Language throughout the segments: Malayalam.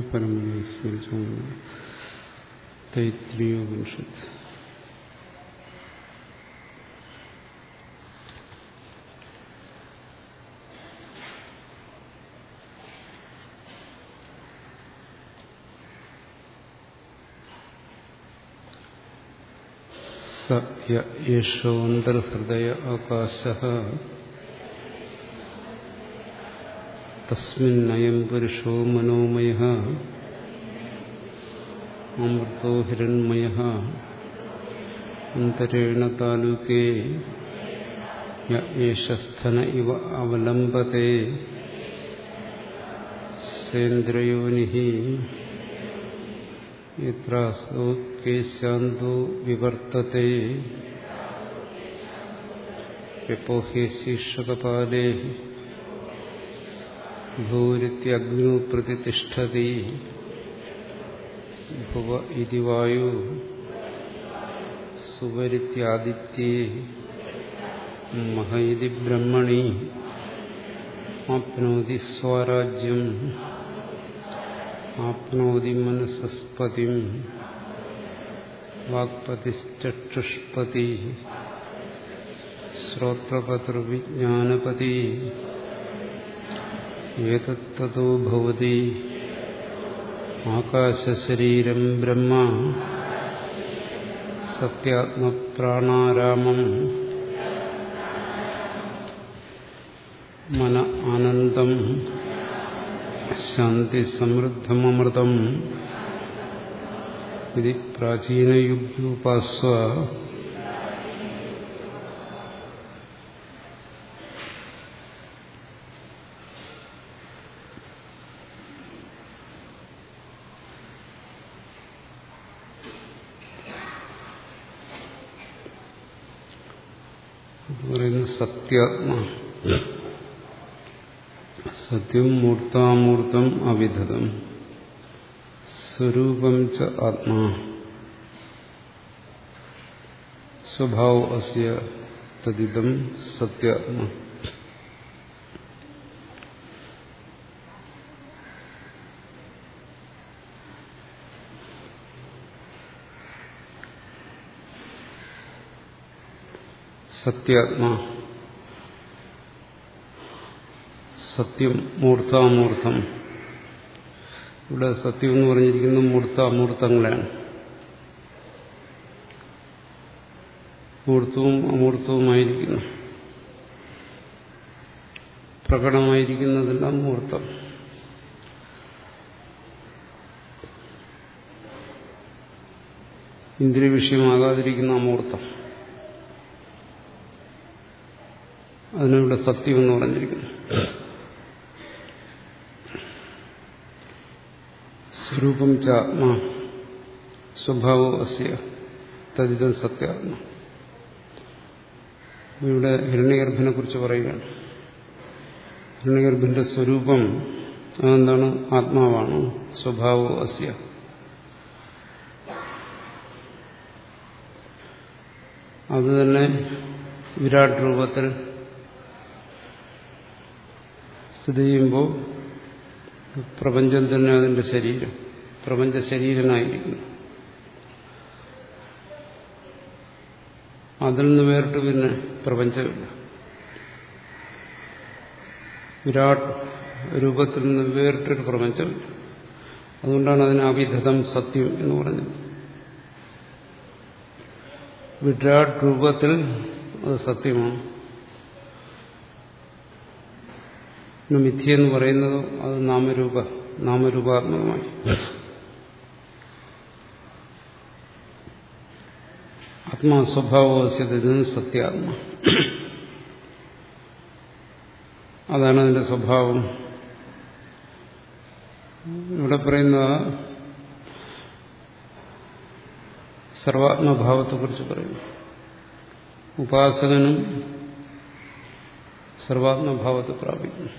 പരമ്പരയെ സ്മരിച്ചുകൊണ്ട് തൈത്രിയോപനിഷത്ത് യേശോന്തർഹൃദയ ആകാശ തസ്മിന്നയം പുരുഷോ മനോമയ അമൃതോ ഹിരൺമയ അന്തരേണ താലൂകേ യേശസ്ഥന ഇവ അവലംബത്തെ സേന്ദ്രയോനി യത്രാസോ കേശാന്തോ വിവർത്തത്തെ വ്യപോഹ്യ ശീർഷകപാലേ ഭൂരിത്യഗ്നു പ്രതിഷ്ഠതി ഭുവ ഇതി വായു സുവരിത്യാദിത്യേ മഹ ഇതി ബ്രഹ്മണി ആപ്നോതി സ്വരാജ്യം ആപ്നോതി മനസസ്പതി വാക്പതിശ്ചക്ഷുഷ്പതി ശ്രോത്രപതിർവിജ്ഞാനപതി ഏതത്തോ ഭവതി ആകാശശരീരം ബ്രഹ്മ സത്യാത്മപ്രാണാരാമം മന ആനന്ദം ശാന്തിസമൃദ്ധമൃതം ഇത് പ്രാചീനയുഗ്യോപാസ്വ പറയുന്നത് സത്യാത്മ സത്യം മൂർത്താമൂർത്തം അവിധതം സ്വരൂപം ച ആത്മാ സ്വഭാവ അസ്യ തദിദം സത്യാത്മ സത്യാത്മാ സത്യം മൂർത്താമൂർത്തം. ഇവിടെ സത്യം എന്ന് പറഞ്ഞിരിക്കുന്നത് മൂർത്താമൂർത്തങ്ങളാണ്. മൂർത്തവും അമൂർത്തവുമായിരിക്കുന്നു. പ്രകടമായിരിക്കുന്നതെല്ലാം മൂർത്തം. ഇന്ദ്രിയ വിഷയമാകാതിരിക്കുന്ന അമൂർത്തം അതിനിവിടെ സത്യം എന്ന് പറഞ്ഞിരിക്കുന്നു. സ്വരൂപം ചാത്മാ സ്വഭാവോ അസ്യ. തദ്ദം സത്യാത്മ ഇവിടെ ഹിരണ്യഗർഭനെ കുറിച്ച് പറയുകയാണ്. ഹിരണ്യഗർഭന്റെ സ്വരൂപം അതെന്താണ്? ആത്മാവാണ്. സ്വഭാവോ അസ്യ. അത് തന്നെ വിരാട് രൂപത്തിൽ സ്ഥിതി ചെയ്യുമ്പോൾ പ്രപഞ്ചം തന്നെ അതിന്റെ ശരീരം. പ്രപഞ്ച ശരീരനായിരിക്കുന്നു. അതിൽ നിന്ന് വേറിട്ട് പിന്നെ പ്രപഞ്ചമില്ല. വിരാട് രൂപത്തിൽ നിന്ന് വേറിട്ടൊരു പ്രപഞ്ചമില്ല. അതുകൊണ്ടാണ് അതിന് അവിധതം സത്യം എന്ന് പറഞ്ഞത്. വിരാട് രൂപത്തിൽ അത് സത്യമാണ്. മിഥ്യ എന്ന് പറയുന്നത് അത് നാമരൂപ നാമരൂപാത്മകമായി. ആത്മാ സ്വഭാവസ്യത സത്യാത്മ. അതാണ് അതിന്റെ സ്വഭാവം. ഇവിടെ പറയുന്ന സർവാത്മഭാവത്തെക്കുറിച്ച് പറയുന്നു. ഉപാസകനും സർവാത്മഭാവത്തെ പ്രാപിക്കുന്നു.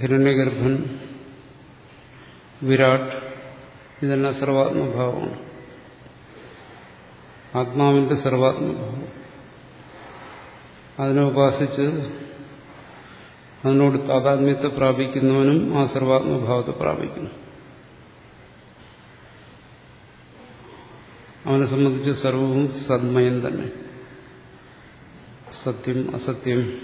ഹിരണ്യഗർഭൻ വിരാട് ഇതെല്ലാം സർവാത്മഭാവമാണ്. ആത്മാവിന്റെ സർവാത്മഭാവം അതിനെ ഉപാസിച്ച് അതിനോട് താതാത്മ്യത്തെ പ്രാപിക്കുന്നവനും ആ സർവാത്മഭാവത്തെ പ്രാപിക്കുന്നു. അവനെ സംബന്ധിച്ച് സർവവും സന്മയം തന്നെ. സത്യം അസത്യം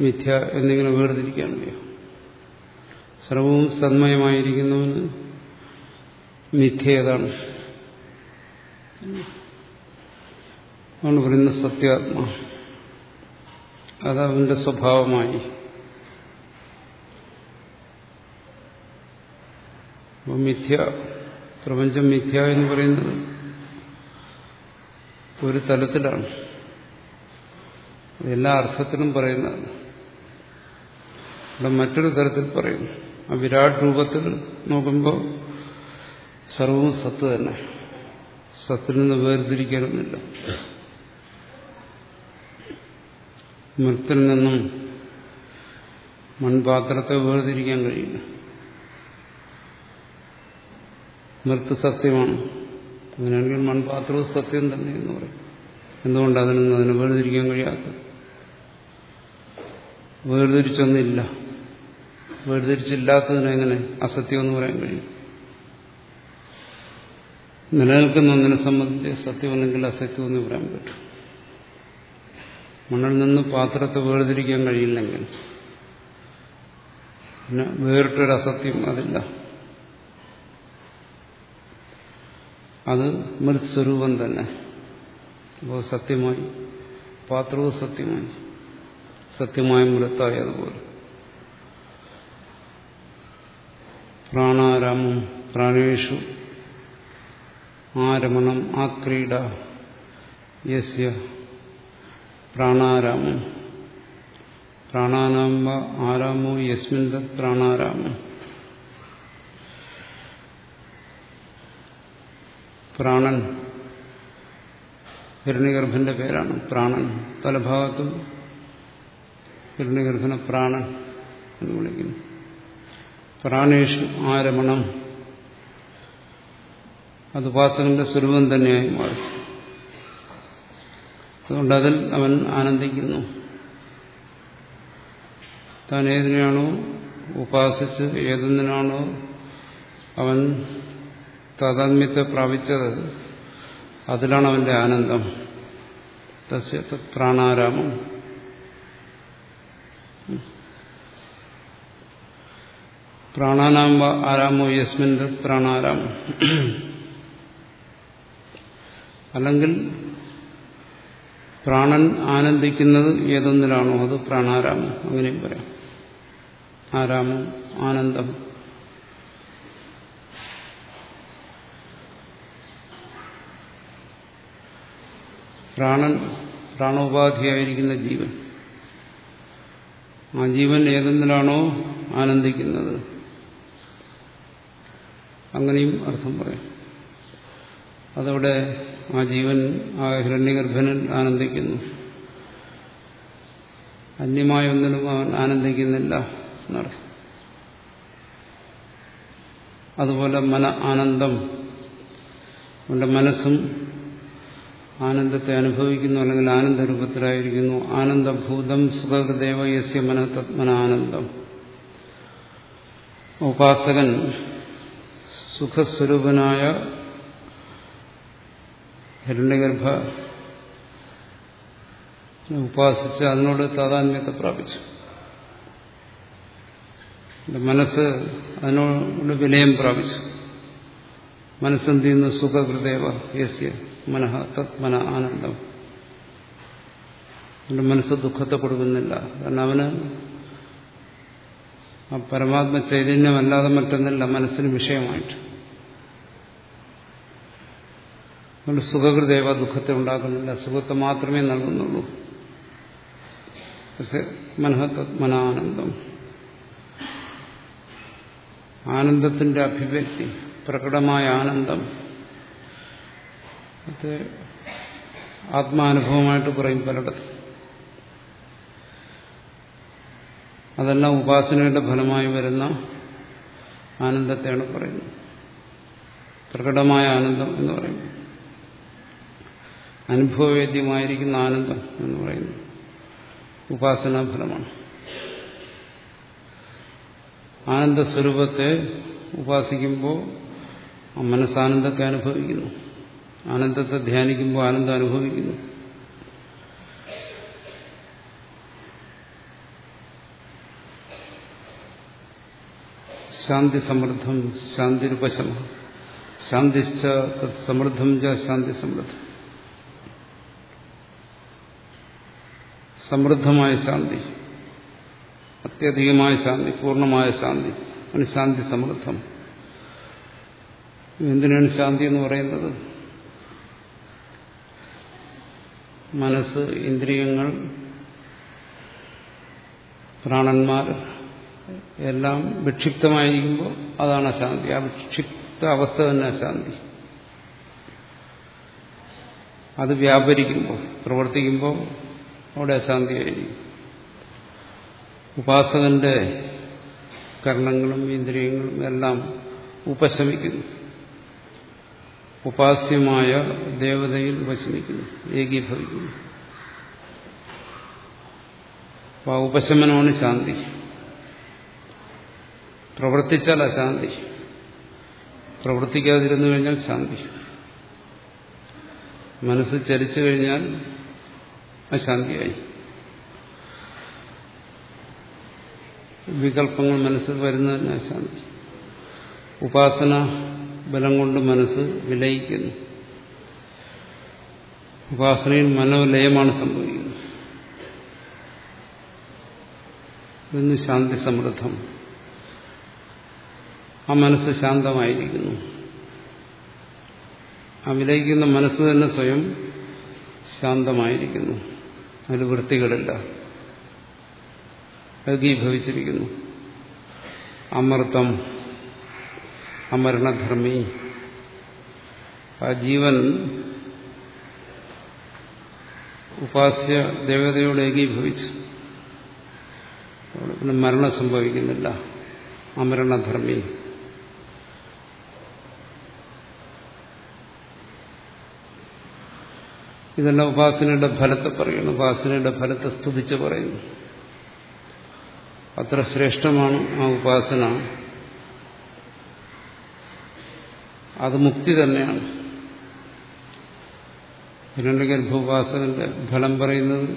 മിഥ്യ എന്നിങ്ങനെ വേർതിരിക്കാൻ വയ്യ സർവവും സന്മയമായിരിക്കുന്നവന് മിഥ്യ ഏതാണ്? ആണ് പറയുന്ന സത്യാത്മ. അത് അവന്റെ സ്വഭാവമായി മിഥ്യ പ്രപഞ്ചം മിഥ്യ എന്ന് പറയുന്നത് ഒരു തലത്തിലാണ്. എല്ലാ അർത്ഥത്തിലും പറയുന്നതാണ് ഇവിടെ മറ്റൊരു തരത്തിൽ പറയുന്നു. ആ വിരാട് രൂപത്തിൽ നോക്കുമ്പോൾ സർവവും സത്ത് തന്നെ. സത്തിൽ നിന്ന് വേർതിരിക്കണമെന്നില്ല മൃത്തിൽ നിന്നും മൺപാത്രത്തെ വേർതിരിക്കാൻ കഴിയില്ല. മൃത്ത് സത്യമാണ്. അങ്ങനെയാണെങ്കിൽ മൺപാത്രവും സത്യം തന്നെ എന്ന് പറയും. എന്തുകൊണ്ട് അതിനൊന്നും അതിനെ വേർതിരിക്കാൻ കഴിയാത്ത? വേർതിരിച്ചൊന്നില്ല വേർതിരിച്ചില്ലാത്തതിനെങ്ങനെ അസത്യം എന്ന് പറയാൻ കഴിയും? നിലനിൽക്കുന്ന ഒന്നിനെ സംബന്ധിച്ച് സത്യമല്ലെങ്കിൽ അസത്യം എന്ന് പറയാൻ പറ്റും. മണ്ണിൽ നിന്ന് പാത്രത്തെ വേർതിരിക്കാൻ കഴിയില്ലെങ്കിൽ പിന്നെ വേറിട്ടൊരു അസത്യം അതില്ല. അത് മൃത്സ്വരൂപം തന്നെ. അപ്പോൾ സത്യമായി പാത്രവും സത്യമായി. സത്യമായ മൃത്തായി അതുപോലെ. പ്രാണാരാമം പ്രാണേഷു ആരമണം ആ ക്രീഡ യസ്യ പ്രാണാരാമം. പ്രാണാനാമ ആരാമോ യസ്മിൻ പ്രാണാരാമം. പ്രാണൻ ഹിരണ്യഗർഭന്റെ പേരാണ് പ്രാണൻ. പല ഭാഗത്തും ഹിരണ്യഗർഭനെ പ്രാണൻ എന്ന് വിളിക്കുന്നു. പ്രാണേഷു ആരമണം അത് ഉപാസകന്റെ സ്വരൂപം തന്നെയായി മാറി. അതുകൊണ്ട് അതിൽ അവൻ ആനന്ദിക്കുന്നു. താൻ ഏതിനെയാണോ ഉപാസിച്ച് ഏതെന്തിനാണോ അവൻ താതാത്മ്യത്തെ പ്രാപിച്ചത് അതിലാണ് അവന്റെ ആനന്ദം. തസ്യ പ്രാണാരാമം. പ്രാണാനാം ആരാമോ യസ്മിൻ പ്രാണാരാമം. അല്ലെങ്കിൽ പ്രാണൻ ആനന്ദിക്കുന്നത് ഏതൊന്നിലാണോ അത് പ്രാണാരാമം. അങ്ങനെയും പറയാം. ആരാമം ആനന്ദം. പ്രാണൻ പ്രാണോപാധിയായിരിക്കുന്ന ജീവൻ. ആ ജീവൻ ഏതെന്നിലാണോ ആനന്ദിക്കുന്നത്. അങ്ങനെയും അർത്ഥം പറയാം. അതവിടെ ആ ജീവൻ ആ ഹിരണ്യഗർഭനിൽ ആനന്ദിക്കുന്നു. അന്യമായ ഒന്നിനും അവൻ ആനന്ദിക്കുന്നില്ല എന്നർത്ഥം അതുപോലെ മന ആനന്ദം അവന്റെ മനസ്സും ആനന്ദത്തെ അനുഭവിക്കുന്നു അല്ലെങ്കിൽ ആനന്ദരൂപത്തിലായിരിക്കുന്നു. ആനന്ദഭൂതം സുഖദേവ യസ്യ മന തത്മനാനന്ദം ഉപാസകൻ സുഖസ്വരൂപനായ ഹിരണ്യഗർഭ ഉപാസിച്ച് അതിനോട് താതാന്യത്തെ പ്രാപിച്ചു. മനസ്സ് അതിനോട് വിനയം പ്രാപിച്ചു. മനസ്സെന്ത് ചെയ്യുന്നു സുഖഹൃദേവ യസ്യ മനഃ തത് മന ആനന്ദം. എന്റെ മനസ്സ് ദുഃഖത്തെ കൊടുക്കുന്നില്ല. കാരണം അവന് ആ പരമാത്മ ചൈതന്യമല്ലാതെ മറ്റൊന്നില്ല. മനസ്സിന് വിഷയമായിട്ട്. അതുകൊണ്ട് സുഖകൃതേവ ദുഃഖത്തെ ഉണ്ടാക്കുന്നില്ല. സുഖത്തെ മാത്രമേ നൽകുന്നുള്ളൂ. മനഃതത്മനാനന്ദം ആനന്ദത്തിന്റെ അഭിവ്യക്തി പ്രകടമായ ആനന്ദം. അത് ആത്മാനുഭവമായിട്ട് പറയും പലയിടത്തും. അതെല്ലാം ഉപാസനയുടെ ഫലമായി വരുന്ന ആനന്ദത്തെയാണ് പറയുന്നത്. പ്രകടമായ ആനന്ദം എന്ന് പറയുന്നത്. അനുഭവവേദ്യമായിരിക്കുന്ന ആനന്ദം എന്ന് പറയുന്നത് ഉപാസനാ ഫലമാണ്. ആനന്ദസ്വരൂപത്തെ ഉപാസിക്കുമ്പോൾ മനസ്സാനന്ദത്തെ അനുഭവിക്കുന്നു. ആനന്ദത്തെ ധ്യാനിക്കുമ്പോൾ ആനന്ദം അനുഭവിക്കുന്നു. ശാന്തി സമൃദ്ധം ശാന്തിരുപശമ. ശാന്തിശ്ച തത് സമൃദ്ധം ച ശാന്തി സമൃദ്ധം. സമൃദ്ധമായ ശാന്തി അത്യധികമായ ശാന്തി പൂർണമായ ശാന്തി ആണ് ശാന്തി സമൃദ്ധം. എന്തിനാണ് ശാന്തി എന്ന് പറയുന്നത്? മനസ്സ് ഇന്ദ്രിയങ്ങൾ പ്രാണന്മാർ എല്ലാം വിക്ഷിപ്തമായിരിക്കുമ്പോൾ അതാണ് അശാന്തി ആ വിക്ഷിപ്ത അവസ്ഥ തന്നെ അശാന്തി അത് വ്യാപരിക്കുമ്പോൾ പ്രവർത്തിക്കുമ്പോൾ അവിടെ അശാന്തിയായിരിക്കും ഉപാസകന്റെ കർണങ്ങളും ഇന്ദ്രിയങ്ങളും എല്ലാം ഉപശമിക്കുന്നു. ഉപാസ്യമായ ദേവതയിൽ ഉപശമിക്കുന്നു ഏകീഭവിക്കുന്നു. ആ ഉപശമനമാണ് ശാന്തി. പ്രവർത്തിച്ചാൽ അശാന്തി. പ്രവർത്തിക്കാതിരുന്നു കഴിഞ്ഞാൽ ശാന്തി. മനസ്സ് ചലിച്ചു കഴിഞ്ഞാൽ അശാന്തിയായി. വികല്പങ്ങൾ മനസ്സിൽ വരുന്നതിന് അശാന്തി. ഉപാസന ബലം കൊണ്ട് മനസ്സ് വിലയിക്കുന്നു. ഉപാസനയിൽ മനോലയമാണ് സംഭവിക്കുന്നത്. ശാന്തി സമൃദ്ധം. ആ മനസ്സ് ശാന്തമായിരിക്കുന്നു. ആ വിലയിക്കുന്ന മനസ്സ് തന്നെ സ്വയം ശാന്തമായിരിക്കുന്നു. അതിൽ വൃത്തികളില്ല ഏകീഭവിച്ചിരിക്കുന്നു അമൃതം അമരണധർമ്മി. ആ ജീവൻ ഉപാസ്യ ദേവതയോട് ഏകീഭവിച്ചു. പിന്നെ മരണം സംഭവിക്കുന്നില്ല. അമരണധർമ്മി. ഇതെല്ലാം ഉപാസനയുടെ ഫലത്തെ പറയുന്നു. ഉപാസനയുടെ ഫലത്തെ സ്തുതിച്ച് പറയുന്നു. അത്ര ശ്രേഷ്ഠമാണ് ആ ഉപാസന. അത് മുക്തി തന്നെയാണ്. ഹിരണ്യഗർഭോപാസകന്റെ ഫലം പറയുന്നത്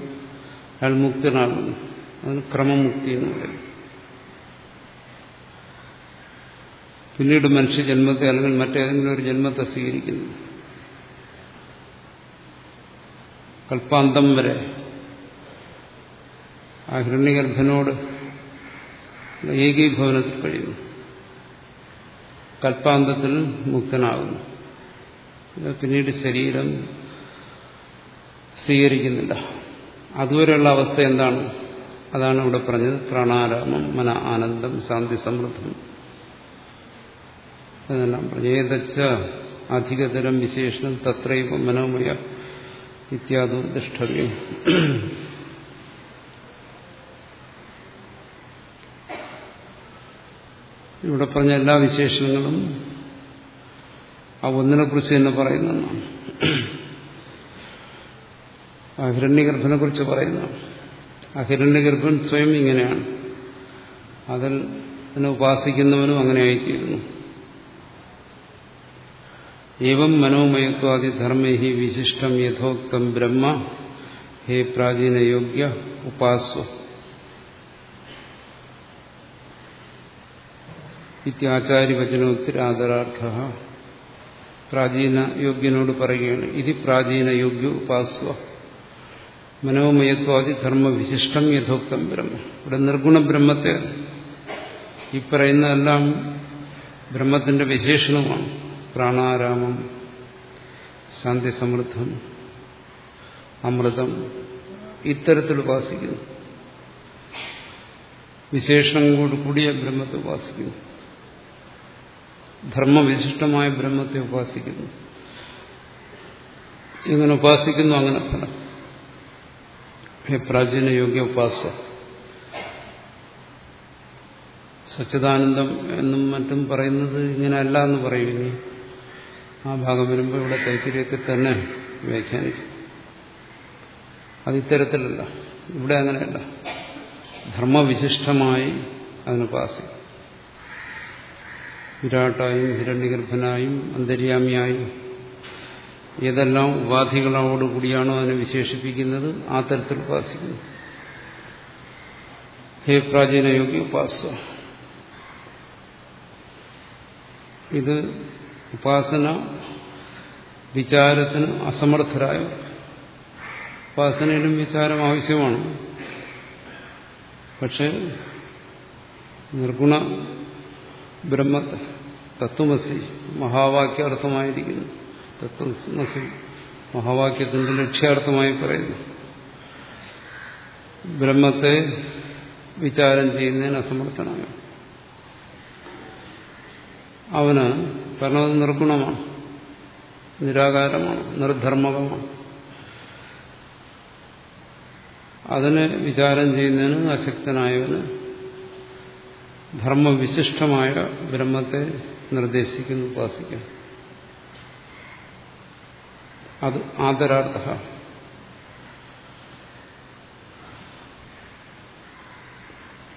അയാൾ മുക്തനാകുന്നു. അതിന് ക്രമമുക്തി എന്ന് പറയും പിന്നീട് മനുഷ്യ ജന്മത്തെ അല്ലെങ്കിൽ മറ്റേതെങ്കിലും ഒരു ജന്മത്തെ സ്വീകരിക്കുന്നു. കൽപ്പാന്തം വരെ. ആ ഹിരണ്യഗർഭനോട് ഏകീഭവനത്തിൽ കഴിയുന്നു. കൽപ്പാന്തത്തിൽ മുക്തനാകുന്നു. പിന്നീട് ശരീരം സ്വീകരിക്കുന്നില്ല. അതുവരെയുള്ള അവസ്ഥ എന്താണ്? അതാണ് ഇവിടെ പറഞ്ഞത് പ്രാണാരാമം മന ആനന്ദം ശാന്തി സമൃദ്ധം. എന്നെല്ലാം പറഞ്ഞു ഏതച്ച അധികതരം വിശേഷണം തത്രയും മനോമയ ഇത്യാദു ദൃഷ്ടവ്യം ഇവിടെ പറഞ്ഞ എല്ലാ വിശേഷണങ്ങളും ആ ഒന്നിനെ കുറിച്ച് തന്നെ പറയുന്നതാണ്. ആ കുറിച്ച് പറയുന്നതാണ്. ആ സ്വയം ഇങ്ങനെയാണ്. അതിൽ ഉപാസിക്കുന്നവനും അങ്ങനെ ആയിത്തീരുന്നു ഏവം മനോമയത്വാദി ധർമ്മേഹി വിശിഷ്ടം യഥോക്തം ബ്രഹ്മ ഹേ പ്രാചീനയോഗ്യ ഉപാസ്വ ഇത്യാചാര്യവചനോത്തിരാദരാർത്ഥ പ്രാചീന യോഗ്യനോട് പറയുകയാണ് ഇത് പ്രാചീന യോഗ്യ ഉപാസ്വ। മനോമയത്വാദി ധർമ്മവിശിഷ്ടം യഥോക്തം ബ്രഹ്മ। ഇവിടെ നിർഗുണ ബ്രഹ്മത്തെ ഈ പറയുന്നതെല്ലാം ബ്രഹ്മത്തിന്റെ വിശേഷണമാണ്। പ്രാണാരാമം ശാന്തി സമൃദ്ധം അമൃതം ഇത്തരത്തിൽ ഉപാസിക്കുന്നു. വിശേഷണങ്ങളോട് കൂടിയ ബ്രഹ്മത്തെ ഉപാസിക്കുന്നു. ധർമ്മവിശിഷ്ടമായ ബ്രഹ്മത്തെ ഉപാസിക്കുന്നു. എങ്ങനെ ഉപാസിക്കുന്നു? അങ്ങനെ ഫലം. പ്രാചീന യോഗ്യ ഉപാസ. സച്ചിദാനന്ദം എന്നും മറ്റും പറയുന്നത് ഇങ്ങനെയല്ല എന്ന് പറയും ഇനി. ആ ഭാഗം വരുമ്പോൾ ഇവിടെ തൈത്തിരിയത്തിൽ തന്നെ വ്യാഖ്യാനിക്കും അത് ഇത്തരത്തിലല്ല. ഇവിടെ അങ്ങനെയല്ല. ധർമ്മവിശിഷ്ടമായി അതിന് അതിനുപാസിക്കും വിരാട്ടായും ഹിരണ്യഗർഭനായും അന്തര്യാമിയായും ഏതെല്ലാം ഉപാധികളോടുകൂടിയാണോ അതിനെ വിശേഷിപ്പിക്കുന്നത് ആ തരത്തിൽ ഉപാസിക്കുന്നു ഹേ പ്രാചീന യോഗി ഉപാസ ഇത് ഉപാസന വിചാരത്തിന് അസമർത്ഥരായ ഉപാസനയിലും വിചാരം ആവശ്യമാണ്. പക്ഷെ നിർഗുണ ബ്രഹ്മ തത്വമസി മഹാവാക്യാർത്ഥമായിരിക്കുന്നു. തത്വമസി മഹാവാക്യത്തിന്റെ ലക്ഷ്യാർത്ഥമായി പറയുന്നു. ബ്രഹ്മത്തെ വിചാരം ചെയ്യുന്നതിന് അസമർത്ഥനായ അവന് കാരണം അത് നിർഗുണമാണ്. നിരാകാരമാണ് നിർധർമ്മകമാണ്. അതിനെ വിചാരം ചെയ്യുന്നതിന് അശക്തനായവന് ധർമ്മവിശിഷ്ടമായ ബ്രഹ്മത്തെ നിർദ്ദേശിക്കുന്നു ഉപാസിക്കാൻ അത് ആദരാർത്ഥ.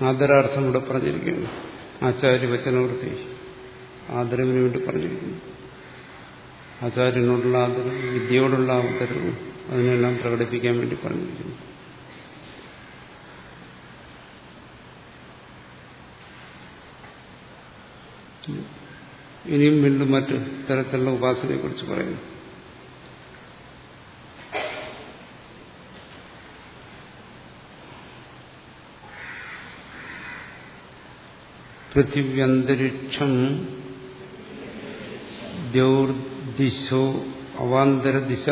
ആദരാർത്ഥം ഇവിടെ പറഞ്ഞിരിക്കുന്നു. ആചാര്യവചനവൃത്തി ആദരവിന് വേണ്ടി പറഞ്ഞിരിക്കുന്നു. ആചാര്യനോടുള്ള ആദരവ് വിദ്യയോടുള്ള ആദരവ് അതിനെല്ലാം പ്രകടിപ്പിക്കാൻ വേണ്ടി പറഞ്ഞിരിക്കുന്നു. ഇനിയും വീണ്ടും മറ്റു തരത്തിലുള്ള ഉപാസനയെക്കുറിച്ച് പറയുന്നു പൃഥിവ്യന്തരിക്ഷം ദ്യൗർദിശോ അവാന്തരദിശ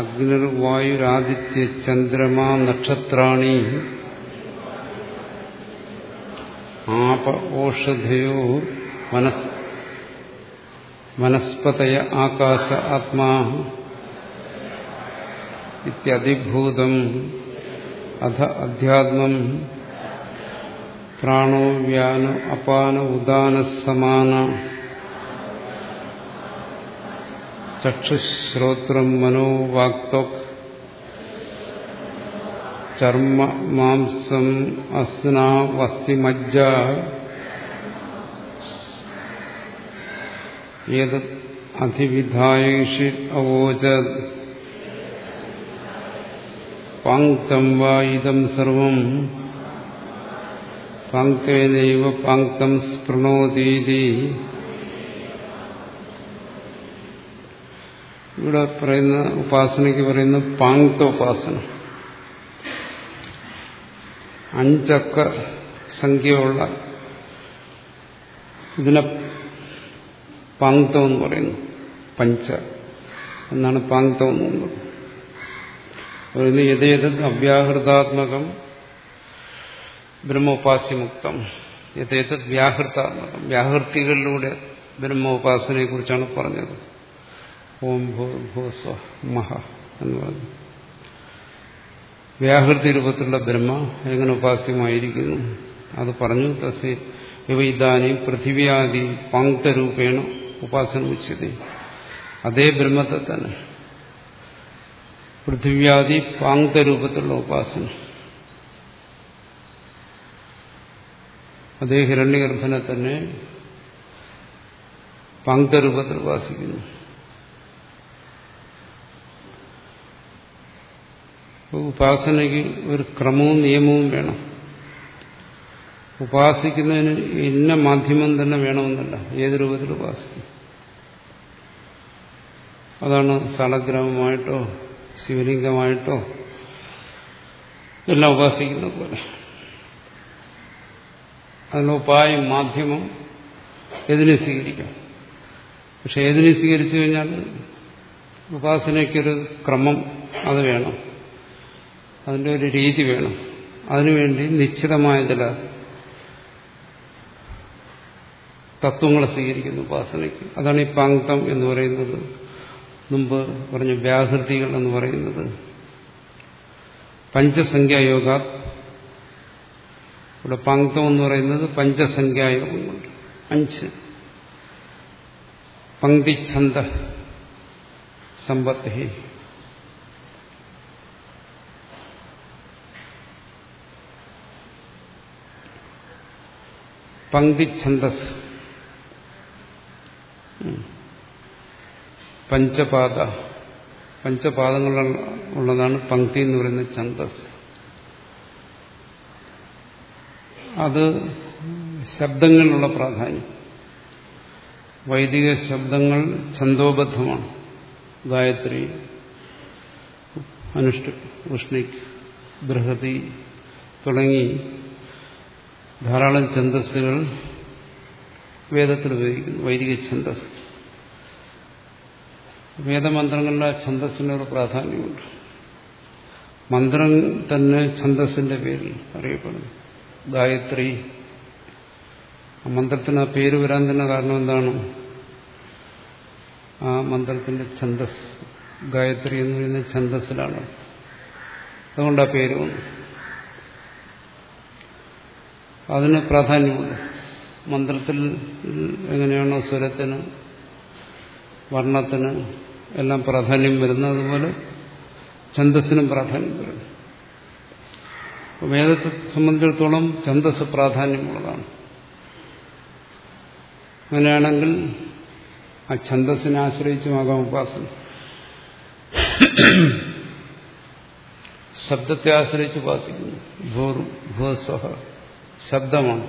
അഗ്നിർവായുരാദിത്യ ചന്ദ്രമാ നക്ഷത്രാണി ആപ ഓഷധയോ മനസ് വനസ്പതയ ആകാശ ആത്മാ ഇത്യധിഭൂതം അധ അധ്യാത്മം പ്രാണോ വ്യാന അപാന ഉദാന സമാന ചക്ഷുശ്രോത്രം മനോവാക്തൊക് ചർമ്മ മാംസം അസ്ന വസ്തിമജ്ജ ഏതത് അധിവിധായേഷി അവോച പാങ്ക്തം വാ ഇതം സർവം ഇവിടെ പറയുന്ന ഉപാസനയ്ക്ക് പറയുന്ന പാങ്ക്ത ഉപാസന അഞ്ചക്ക സംഖ്യയുള്ള ഇതിനെ പാങ്ക്തം എന്ന് പറയുന്നു. പഞ്ച എന്നാണ് പാങ്ക്തം എന്ന് പറയുന്നത് യഥേത് അവ്യാഹൃതാത്മകം ബ്രഹ്മോപാസ്യമുക്തം. യഥേത് വ്യാഹൃതാത്മകം വ്യാഹൃത്തികളിലൂടെ ബ്രഹ്മോപാസനയെ കുറിച്ചാണ് പറഞ്ഞത്. ഓം ഭൂ ഭൂസ്വ മഹ എന്ന് പറഞ്ഞു. വ്യാഹൃതി രൂപത്തിലുള്ള ബ്രഹ്മ എങ്ങനെ ഉപാസ്യമായിരിക്കുന്നു? അത് പറഞ്ഞു. തസ്യ ഇവ ഇതാനും പൃഥിവ്യാദി പങ്ക്തരൂപേണ ഉപാസന ഉച്ചത് അതേ ബ്രഹ്മത്തെ തന്നെ. പൃഥിവ്യാദി പാങ്ക്തരൂപത്തിലുള്ള ഉപാസന. അതേ ഹിരണ്യഗർഭനെ തന്നെ പങ്കരൂപത്തിൽ ഉപാസിക്കുന്നു ഉപാസനയ്ക്ക് ഒരു ക്രമവും നിയമവും വേണം. ഉപാസിക്കുന്നതിന് ഇന്ന മാധ്യമം തന്നെ വേണമെന്നല്ല ഏത് രൂപത്തിൽ ഉപാസിക്കും. അതാണ് സ്ഥലഗ്രാമമായിട്ടോ ശിവലിംഗമായിട്ടോ എല്ലാം ഉപാസിക്കുന്ന പോലെ. അതിനുള്ള ഉപായം മാധ്യമം എതിനെ സ്വീകരിക്കാം പക്ഷെ ഏതിനെ സ്വീകരിച്ചു കഴിഞ്ഞാൽ ഉപാസനയ്ക്കൊരു ക്രമം അത് വേണം. അതിന്റെ ഒരു രീതി വേണം. അതിനുവേണ്ടി നിശ്ചിതമായ ചില തത്വങ്ങളെ സ്വീകരിക്കുന്നു ഉപാസനയ്ക്ക്. അതാണ് ഈ പാങ്ക്തം എന്ന് പറയുന്നത്. മുമ്പ് പറഞ്ഞ വ്യാഹൃതികൾ എന്ന് പറയുന്നത്. പഞ്ചസംഖ്യായോഗ ഇവിടെ പങ്ക്തം എന്ന് പറയുന്നത് പഞ്ചസംഖ്യായോഗം കൊണ്ട് അഞ്ച്. പങ്ക്തിച്ഛന്ത സമ്പത്തി. പങ്ക്തിച്ഛന്ദസ് പഞ്ചപാദ. പഞ്ചപാദങ്ങളുള്ളതാണ് പങ്ക്തി എന്ന് പറയുന്ന ഛന്ദസ്. അത് ശബ്ദങ്ങളിലുള്ള പ്രാധാന്യം. വൈദിക ശബ്ദങ്ങൾ ഛന്തോബദ്ധമാണ് ഗായത്രി അനുഷ്ഠ ഉഷ്ണിക് ബൃഹതി തുടങ്ങി ധാരാളം ഛന്തസ്സുകൾ വേദത്തിൽ ഉപയോഗിക്കുന്നു വൈദിക ഛന്തസ് വേദമന്ത്രങ്ങളുടെ ഛന്തസ്സിനൊരു പ്രാധാന്യമുണ്ട്. മന്ത്രം തന്നെ ഛന്തസ്സിന്റെ പേരിൽ അറിയപ്പെടുന്നു. ഗായത്രി. മന്ത്രത്തിന് ആ പേര് വരാൻ തന്നെ കാരണം എന്താണ്? ആ മന്ത്രത്തിന്റെ ഛന്തസ് ഗായത്രി എന്ന് പറയുന്ന ഛന്തസ്സിലാണ് അതുകൊണ്ട് ആ പേര് വന്നു അതിന് പ്രാധാന്യമുണ്ട്. മന്ത്രത്തിൽ എങ്ങനെയാണോ സ്വരത്തിന് വർണത്തിന് എല്ലാം പ്രാധാന്യം വരുന്നത്. അതുപോലെ ഛന്തസ്സിനും പ്രാധാന്യം വരുന്നു. വേദത്തെ സംബന്ധിച്ചിടത്തോളം ഛന്തസ് പ്രാധാന്യമുള്ളതാണ്. അങ്ങനെയാണെങ്കിൽ ആ ഛന്തസ്സിനെ ആശ്രയിച്ചുമാകാം ഉപാസന. ശബ്ദത്തെ ആശ്രയിച്ച് ഉപാസിക്കുന്നു. ഭൂർ ശബ്ദമാണ്.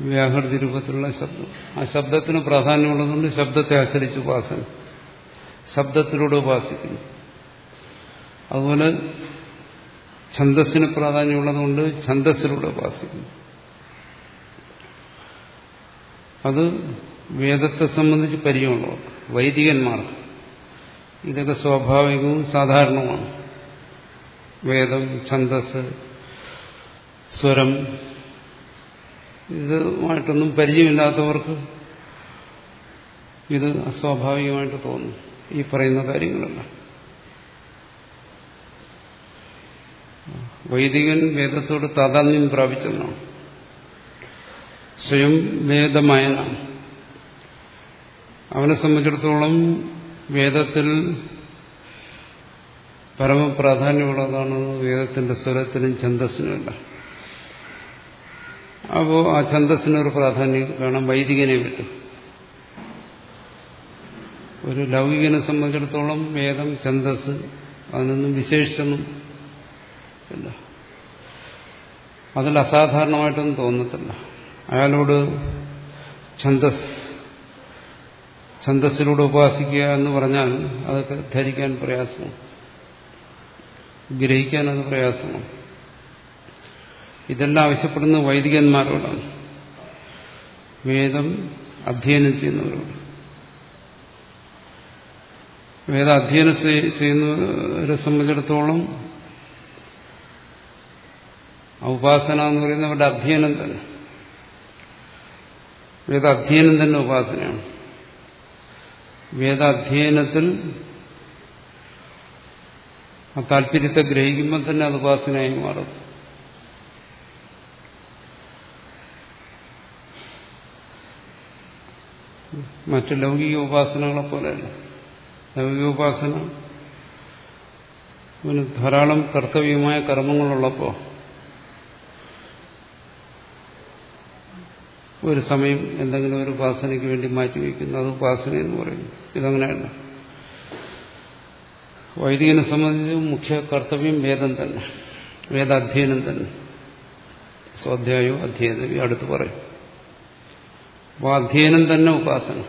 വ്യാഹൃതി രൂപത്തിലുള്ള ശബ്ദം. ആ ശബ്ദത്തിന് പ്രാധാന്യമുള്ളതുകൊണ്ട് ശബ്ദത്തെ ആശ്രയിച്ച് ഉപാസന. ശബ്ദത്തിലൂടെ ഉപാസിക്കുന്നു. അതുപോലെ ഛന്തസ്സിന് പ്രാധാന്യമുള്ളതുകൊണ്ട് ഛന്തസ്സിലൂടെ ഉപാസിക്കുന്നു. അത് വേദത്തെ സംബന്ധിച്ച് പരിചയമുള്ളവർ വൈദികന്മാർക്ക് ഇതൊക്കെ സ്വാഭാവികവും സാധാരണവുമാണ്. വേദം ഛന്തസ് സ്വരം ഇതുമായിട്ടൊന്നും പരിചയമില്ലാത്തവർക്ക് ഇത് അസ്വാഭാവികമായിട്ട് തോന്നും. ഈ പറയുന്ന കാര്യങ്ങളെല്ലാം. വൈദികൻ വേദത്തോട് താതാത്മ്യം പ്രാപിച്ചെന്നാണ് സ്വയം വേദമയനാണ്. അവനെ സംബന്ധിച്ചിടത്തോളം വേദത്തിൽ പരമപ്രാധാന്യമുള്ളതാണ് വേദത്തിന്റെ സ്വരത്തിനും ഛന്തസ്സിനുമല്ല അപ്പോൾ ആ ഛന്തസ്സിനൊരു പ്രാധാന്യം വേണം വൈദികനെ പറ്റും ഒരു ലൗകികനെ സംബന്ധിച്ചിടത്തോളം വേദം ഛന്തസ് അതിനൊന്നും വിശേഷിച്ചൊന്നും ഇല്ല. അതിൽ അസാധാരണമായിട്ടൊന്നും തോന്നത്തില്ല. അയാളോട് ഛന്തസ് ഛന്തസ്സിലൂടെ ഉപാസിക്കുക എന്ന് പറഞ്ഞാൽ അതൊക്കെ ധരിക്കാൻ പ്രയാസമാണ്. ഗ്രഹിക്കാൻ അത് പ്രയാസമാണ്. ഇതെല്ലാം ആവശ്യപ്പെടുന്നത് വൈദികന്മാരോടാണ്. വേദം അധ്യയനം ചെയ്യുന്നവരോട്. വേദ അധ്യയനം ചെയ്യുന്നവരെ സംബന്ധിച്ചിടത്തോളം ഉപാസന എന്ന് പറയുന്നത് അവരുടെ അധ്യയനം തന്നെ. വേദാധ്യയനം തന്നെ ഉപാസനയാണ്. വേദാധ്യയനത്തിൽ ആ താല്പര്യത്തെ ഗ്രഹിക്കുമ്പോൾ തന്നെ അത് ഉപാസനയായി മാറും. മറ്റ് ലൗകിക ഉപാസനകളെ പോലെയല്ല. ലൗകിക ഉപാസന ധാരാളം കർത്തവ്യമായ കർമ്മങ്ങളുള്ളപ്പോൾ ഒരു സമയം എന്തെങ്കിലും ഒരു ഉപാസനയ്ക്ക് വേണ്ടി മാറ്റിവെക്കുന്നു അത് ഉപാസന എന്ന് പറയുന്നു. ഇതങ്ങനെയല്ല. വൈദികനെ സംബന്ധിച്ച് മുഖ്യ കർത്തവ്യം വേദം തന്നെ. വേദാധ്യയനം തന്നെ. സ്വാധ്യായോ അധ്യയനവി അടുത്ത് പറയും. അപ്പോൾ അധ്യയനം തന്നെ ഉപാസന.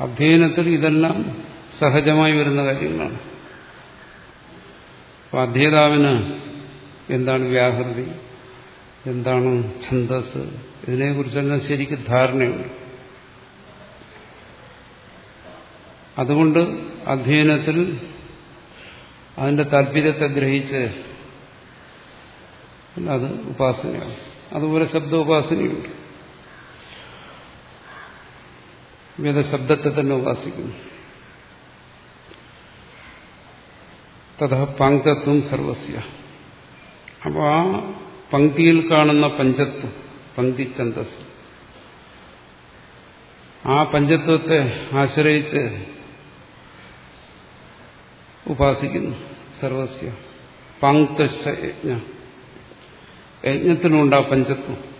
അധ്യയനത്തിൽ ഇതെല്ലാം സഹജമായി വരുന്ന കാര്യങ്ങളാണ്. അപ്പോൾ അധ്യേതാവിന് എന്താണ് വ്യാഹൃതി? എന്താണ് ഛന്ദസ്? ഇതിനെക്കുറിച്ചെല്ലാം ശരിക്കും ധാരണയുണ്ട്. അതുകൊണ്ട് അധ്യയനത്തിൽ അതിന്റെ താല്പര്യത്തെ ഗ്രഹിച്ച് അത് ഉപാസനയാണ്. അതുപോലെ ശബ്ദോപാസനയുണ്ട്. വേദശബ്ദത്തെ തന്നെ ഉപാസിക്കുന്നു. തഥാ പാങ്ക്തത്വം സർവസ്യ. അപ്പോൾ ആ പങ്ക്തിയിൽ കാണുന്ന പഞ്ചത്വം പങ്ക്തി ആ പഞ്ചത്വത്തെ ആശ്രയിച്ച് ഉപാസിക്കുന്നു സർവസ്യ. പാങ്ക്തശ്ച യജ്ഞ. യജ്ഞത്തിനുണ്ട് ആ പഞ്ചത്വം.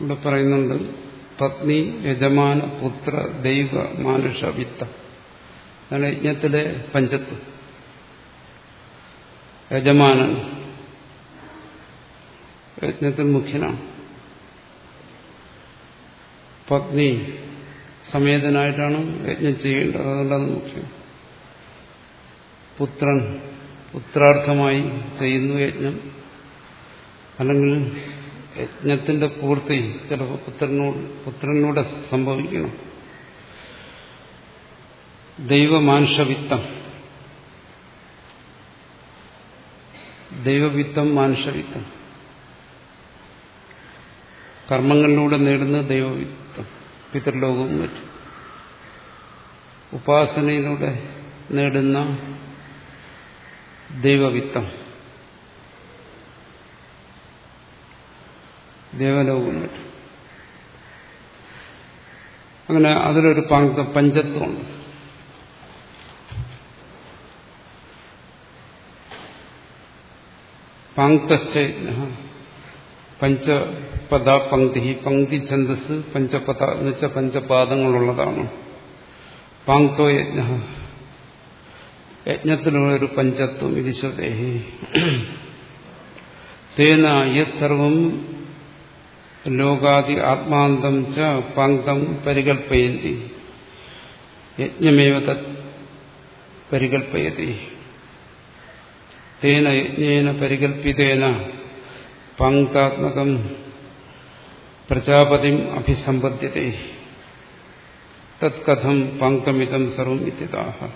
ഇവിടെ പറയുന്നുണ്ട് പത്നി യജമാന പുത്ര ദൈവ മാനുഷ വിത്ത. അതാണ് യജ്ഞത്തിലെ പഞ്ചത്വം. യജമാനൻ യജ്ഞത്തിൽ മുഖ്യനാണ്. പത്നി സമേതനായിട്ടാണ് യജ്ഞം ചെയ്യേണ്ടത്. അതുകൊണ്ടാണ് മുഖ്യം. പുത്രൻ പുത്രാർത്ഥമായി ചെയ്യുന്നു യജ്ഞം. അല്ലെങ്കിൽ യജ്ഞത്തിന്റെ പൂർത്തി ചിലപ്പോൾ പുത്രനോട് പുത്രനൂടെ സംഭവിക്കണം. ദൈവമാനുഷവിത്തം. ദൈവവിത്തം മാനുഷവിത്തം. കർമ്മങ്ങളിലൂടെ നേടുന്ന ദൈവവിത്തം. പിതൃലോകവും മറ്റും. ഉപാസനയിലൂടെ നേടുന്ന ദൈവവിത്തം. ദേവലോകവും മറ്റും അങ്ങനെ അതിലൊരു പങ്ക പഞ്ചത്വമുണ്ട്. പാങ്ക്തശ്ച പഞ്ചപദ പങ്ക്തി പങ്ക്തി ഛന്ദസ് പഞ്ചപദ എന്ന് വെച്ചാൽ പഞ്ചപാദങ്ങളുള്ളതാണ്. പാങ്ക്തോ യജ്ഞ. യജ്ഞത്തിലുള്ള ഒരു പഞ്ചത്വം ഇതിശ്വദേഹി തേന യത് സർവം ലോകാദി ആത്മാന്തം ച പാങ്ക്തം പരികൽപ്പയന്തി. യജ്ഞമേവ തത് പരികൽപ്പയതി. തേന യജ്ഞേന പരികൽപ്പിതേന പാങ്ക്താത്മകം പ്രജാപതിം അഭിസമ്പദ്ധ്യത്തെ തത്കഥം പാങ്ക്തമിതം സർവം ഇത്യതാഹ.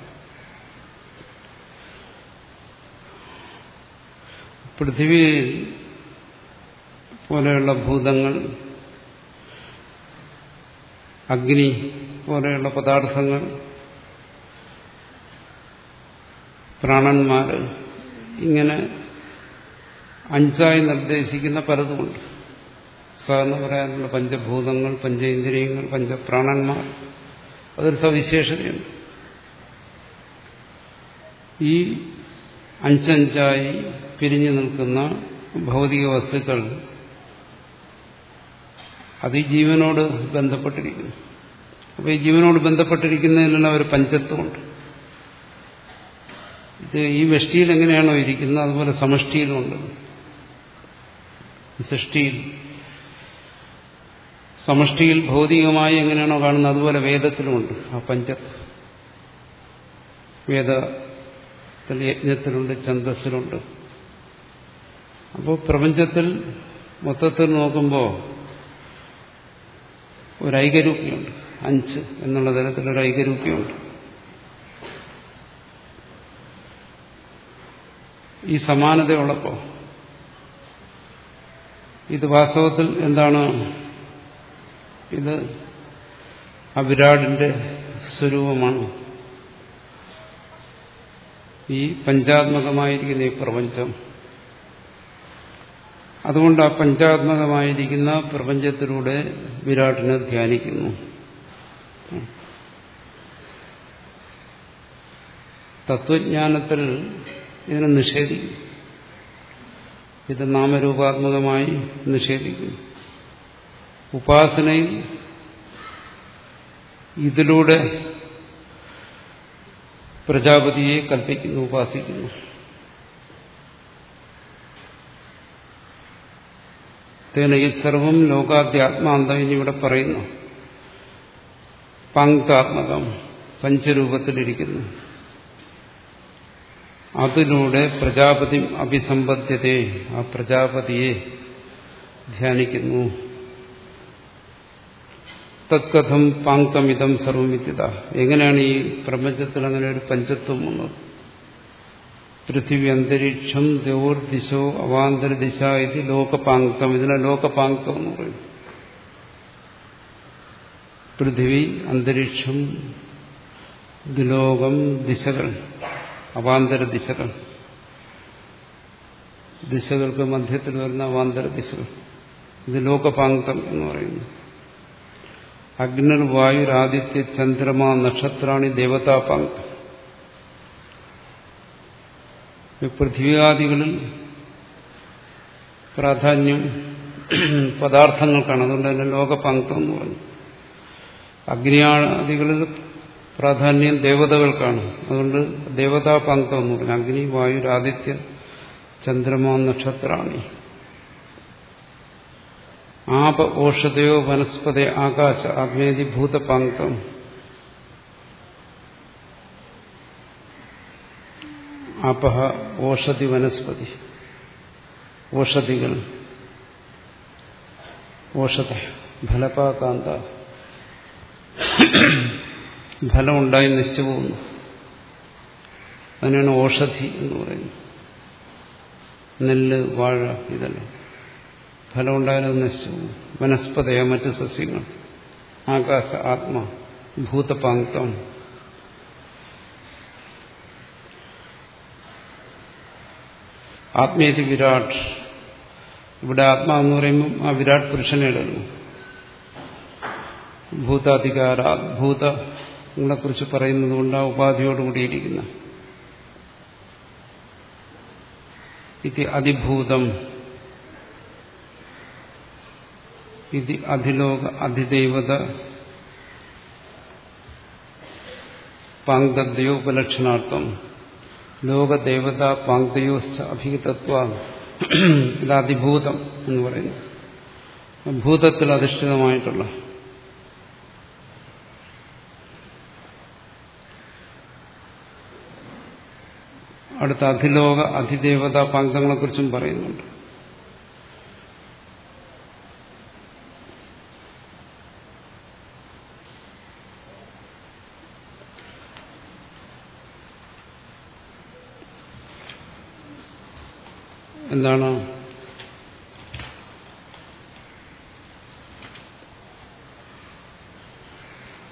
പൃഥിവി പോലെയുള്ള ഭൂതങ്ങൾ അഗ്നി പോലെയുള്ള പദാർത്ഥങ്ങൾ പ്രാണന്മാർ ഇങ്ങനെ അഞ്ചായി നിർദ്ദേശിക്കുന്ന പലതുമുണ്ട്. സാധാരണ പറയാനുള്ള പഞ്ചഭൂതങ്ങൾ പഞ്ചേന്ദ്രിയങ്ങൾ പഞ്ചപ്രാണന്മാർ അതൊരു സവിശേഷതയുണ്ട്. ഈ അഞ്ചഞ്ചായി പിരിഞ്ഞു നിൽക്കുന്ന ഭൗതിക വസ്തുക്കൾ അത് ഈ ജീവനോട് ബന്ധപ്പെട്ടിരിക്കുന്നു. അപ്പോൾ ഈ ജീവനോട് ബന്ധപ്പെട്ടിരിക്കുന്നതിനുള്ള ഒരു പഞ്ചത്വമുണ്ട്. ഇത് ഈ വ്യഷ്ടിയിൽ എങ്ങനെയാണോ ഇരിക്കുന്നത് അതുപോലെ സമഷ്ടിയിലുമുണ്ട് സൃഷ്ടിയിൽ. സമഷ്ടിയിൽ ഭൗതികമായി എങ്ങനെയാണോ കാണുന്നത് അതുപോലെ വേദത്തിലുമുണ്ട് ആ പഞ്ചത്വം. വേദത്തിൽ യജ്ഞത്തിലുണ്ട് ഛന്ദസ്സിലുണ്ട്. അപ്പോൾ പ്രപഞ്ചത്തിൽ മൊത്തത്തിൽ നോക്കുമ്പോൾ ഒരു ഐകരൂപ്യമുണ്ട് അഞ്ച് എന്നുള്ള തരത്തിൽ ഒരു ഐകരൂപ്യമുണ്ട് ഈ സമാനതയുള്ളപ്പോ ഇത് വാസ്തവത്തിൽ എന്താണ്? ഇത് അവിരാടിന്റെ വിരാടിന്റെ സ്വരൂപമാണ്. ഈ പഞ്ചാത്മകമായിരിക്കുന്ന ഈ പ്രപഞ്ചം അതുകൊണ്ട് ആ പഞ്ചാത്മകമായിരിക്കുന്ന പ്രപഞ്ചത്തിലൂടെ വിരാട്ടിനെ ധ്യാനിക്കുന്നു. തത്വജ്ഞാനത്തിൽ ഇതിനെ നിഷേധിക്കും. ഇത് നാമരൂപാത്മകമായി നിഷേധിക്കുന്നു ഉപാസനയിൽ ഇതിലൂടെ പ്രജാപതിയെ കൽപ്പിക്കുന്നു ഉപാസിക്കുന്നു. തേന ഈ സർവം ലോകാദ്യാത്മാന്തം ഇനിവിടെ പറയുന്നു. പങ്കാത്മകം പഞ്ചരൂപത്തിലിരിക്കുന്നു. അതിലൂടെ പ്രജാപതി അഭിസമ്പദ്ധ്യതയെ ആ പ്രജാപതിയെ ധ്യാനിക്കുന്നു. തത്കഥം പാങ്കമിതം സർവമിത്യത എങ്ങനെയാണ് ഈ പ്രപഞ്ചത്തിൽ അങ്ങനെ ഒരു പഞ്ചത്വം വന്നത്? പൃഥിവി അന്തരീക്ഷം ദ്യോർ ദിശോ അവാന്തര ദിശ ഇത് ലോകപാങ്കം ഇതിനെ ലോകപാങ്കം എന്ന് പറയും. പൃഥിവി അന്തരീക്ഷം ദുലോകം ദിശകൾ അവാന്തര ദിശകൾ ദിശകൾക്ക് മധ്യത്തിൽ വരുന്ന അവാന്തര ദിശകൾ ഇത് ലോകപാങ്കം എന്ന് പറയുന്നു. അഗ്നർ വായുരാദിത്യ ചന്ദ്രമ നക്ഷത്രാണി ദേവതാപാങ്ക്തം പൃഥ്വിയാദികളിൽ പ്രാധാന്യം പദാർത്ഥങ്ങൾക്കാണ്. അതുകൊണ്ട് തന്നെ ലോകപങ്ക്തം എന്ന് പറഞ്ഞു. അഗ്നിയാദികളിൽ പ്രാധാന്യം ദേവതകൾക്കാണ്. അതുകൊണ്ട് ദേവതാ പങ്ക്തം എന്ന് പറഞ്ഞു. അഗ്നി വായു ആദിത്യ ചന്ദ്രമ നക്ഷത്രാണി. ആപ ഓഷധയോ വനസ്പതി ആകാശ ആത്മേതി ഭൂതപാങ്ക്തം. ആപഹ ഓഷധി വനസ്പതി. ഓഷധികൾ. ഓഷധ. ഫലപാകാന്ത. ഫലം ഉണ്ടായി നശിച്ചു പോകുന്നു. അതിനാണ് ഓഷധി എന്ന് പറയുന്നത്. നെല്ല് വാഴ ഇതെല്ലാം. ഫലം ഉണ്ടായാലും നശിച്ചു പോകും വനസ്പതയ മറ്റ് സസ്യങ്ങൾ. ആകാശ ആത്മ ഭൂതപാങ്ക്തം ആത്മേതി വിരാട്. ഇവിടെ ആത്മാ പറയുമ്പം ആ വിരാട് പുരുഷനെ എഴുതുന്നു ഭൂതാധികാര ഭൂതങ്ങളെ കുറിച്ച് പറയുന്നത് കൊണ്ട് ആ ഉപാധിയോടുകൂടിയിരിക്കുന്ന ഇത് അതിഭൂതം. ഇത് അധിലോക അധിദൈവത പാങ്ക്തദ്യോപലക്ഷണാർത്ഥം ലോകദേവത പാങ്ക്തയോശ്ച അഭിഹിതത്വ ഇത് അതിഭൂതം എന്ന് പറയുന്നു ഭൂതത്തിൽ അധിഷ്ഠിതമായിട്ടുള്ള. അടുത്ത അധിലോക അധിദേവതാ പാങ്കങ്ങളെക്കുറിച്ചും പറയുന്നുണ്ട്. എന്താണ്?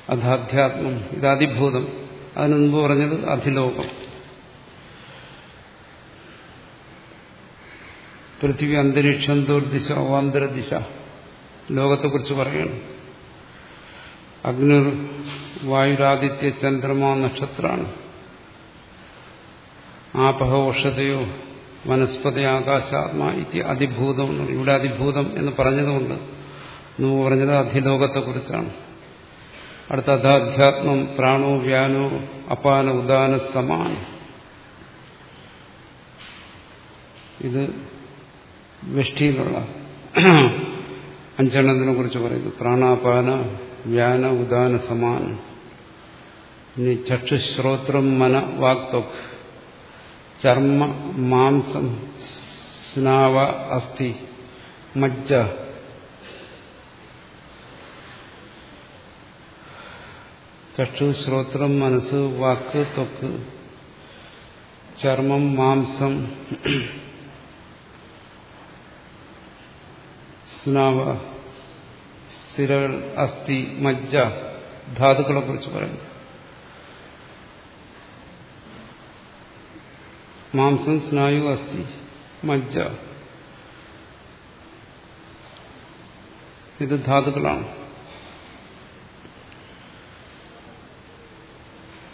അധാധ്യാത്മം ഇത് അതിഭൂതം അതിനു മുമ്പ് പറഞ്ഞത് അധിലോകം. പൃഥ്വി അന്തരീക്ഷം ദുർദിശ അവാന്തരദിശ ലോകത്തെക്കുറിച്ച് പറയണം. അഗ്നിർ വായുരാദിത്യ ചന്ദ്രമ നക്ഷത്രമാണ് ആപഹ ഔഷധയോ വനസ്പതി ആകാശാത്മാ ഇതി അതിഭൂതം എന്ന് ഇവിടെ അതിഭൂതം എന്ന് പറഞ്ഞതുകൊണ്ട് നമ്മൾ പറഞ്ഞത് അധിലോകത്തെക്കുറിച്ചാണ്. അടുത്ത അധാധ്യാത്മം പ്രാണോ വ്യാനോ അപാന ഉദാന സമാൻ ഇത് വെഷ്ടിയിലുള്ള അഞ്ചെണ്ണത്തിനെ കുറിച്ച് പറയുന്നു. പ്രാണാപാന വ്യാന ഉദാന സമാൻ ഇനി ചക്ഷുശ്രോത്രം മന വാക്തൊക്. ചർമ്മ മാംസം സ്നാവ അസ്ഥി മജ്ജ. ചക്ഷു ശ്രോത്രം മനസ്സ് വാക്ക് ത്വക്ക് ചർമ്മം മാംസം സ്നാവ സ്ഥിരകൾ അസ്ഥി മജ്ജ ധാതുക്കളെ കുറിച്ച് പറയുന്നു. മാംസം സ്നായു അസ്ഥി മജ്ജ ഇത് ധാതുക്കളാണ്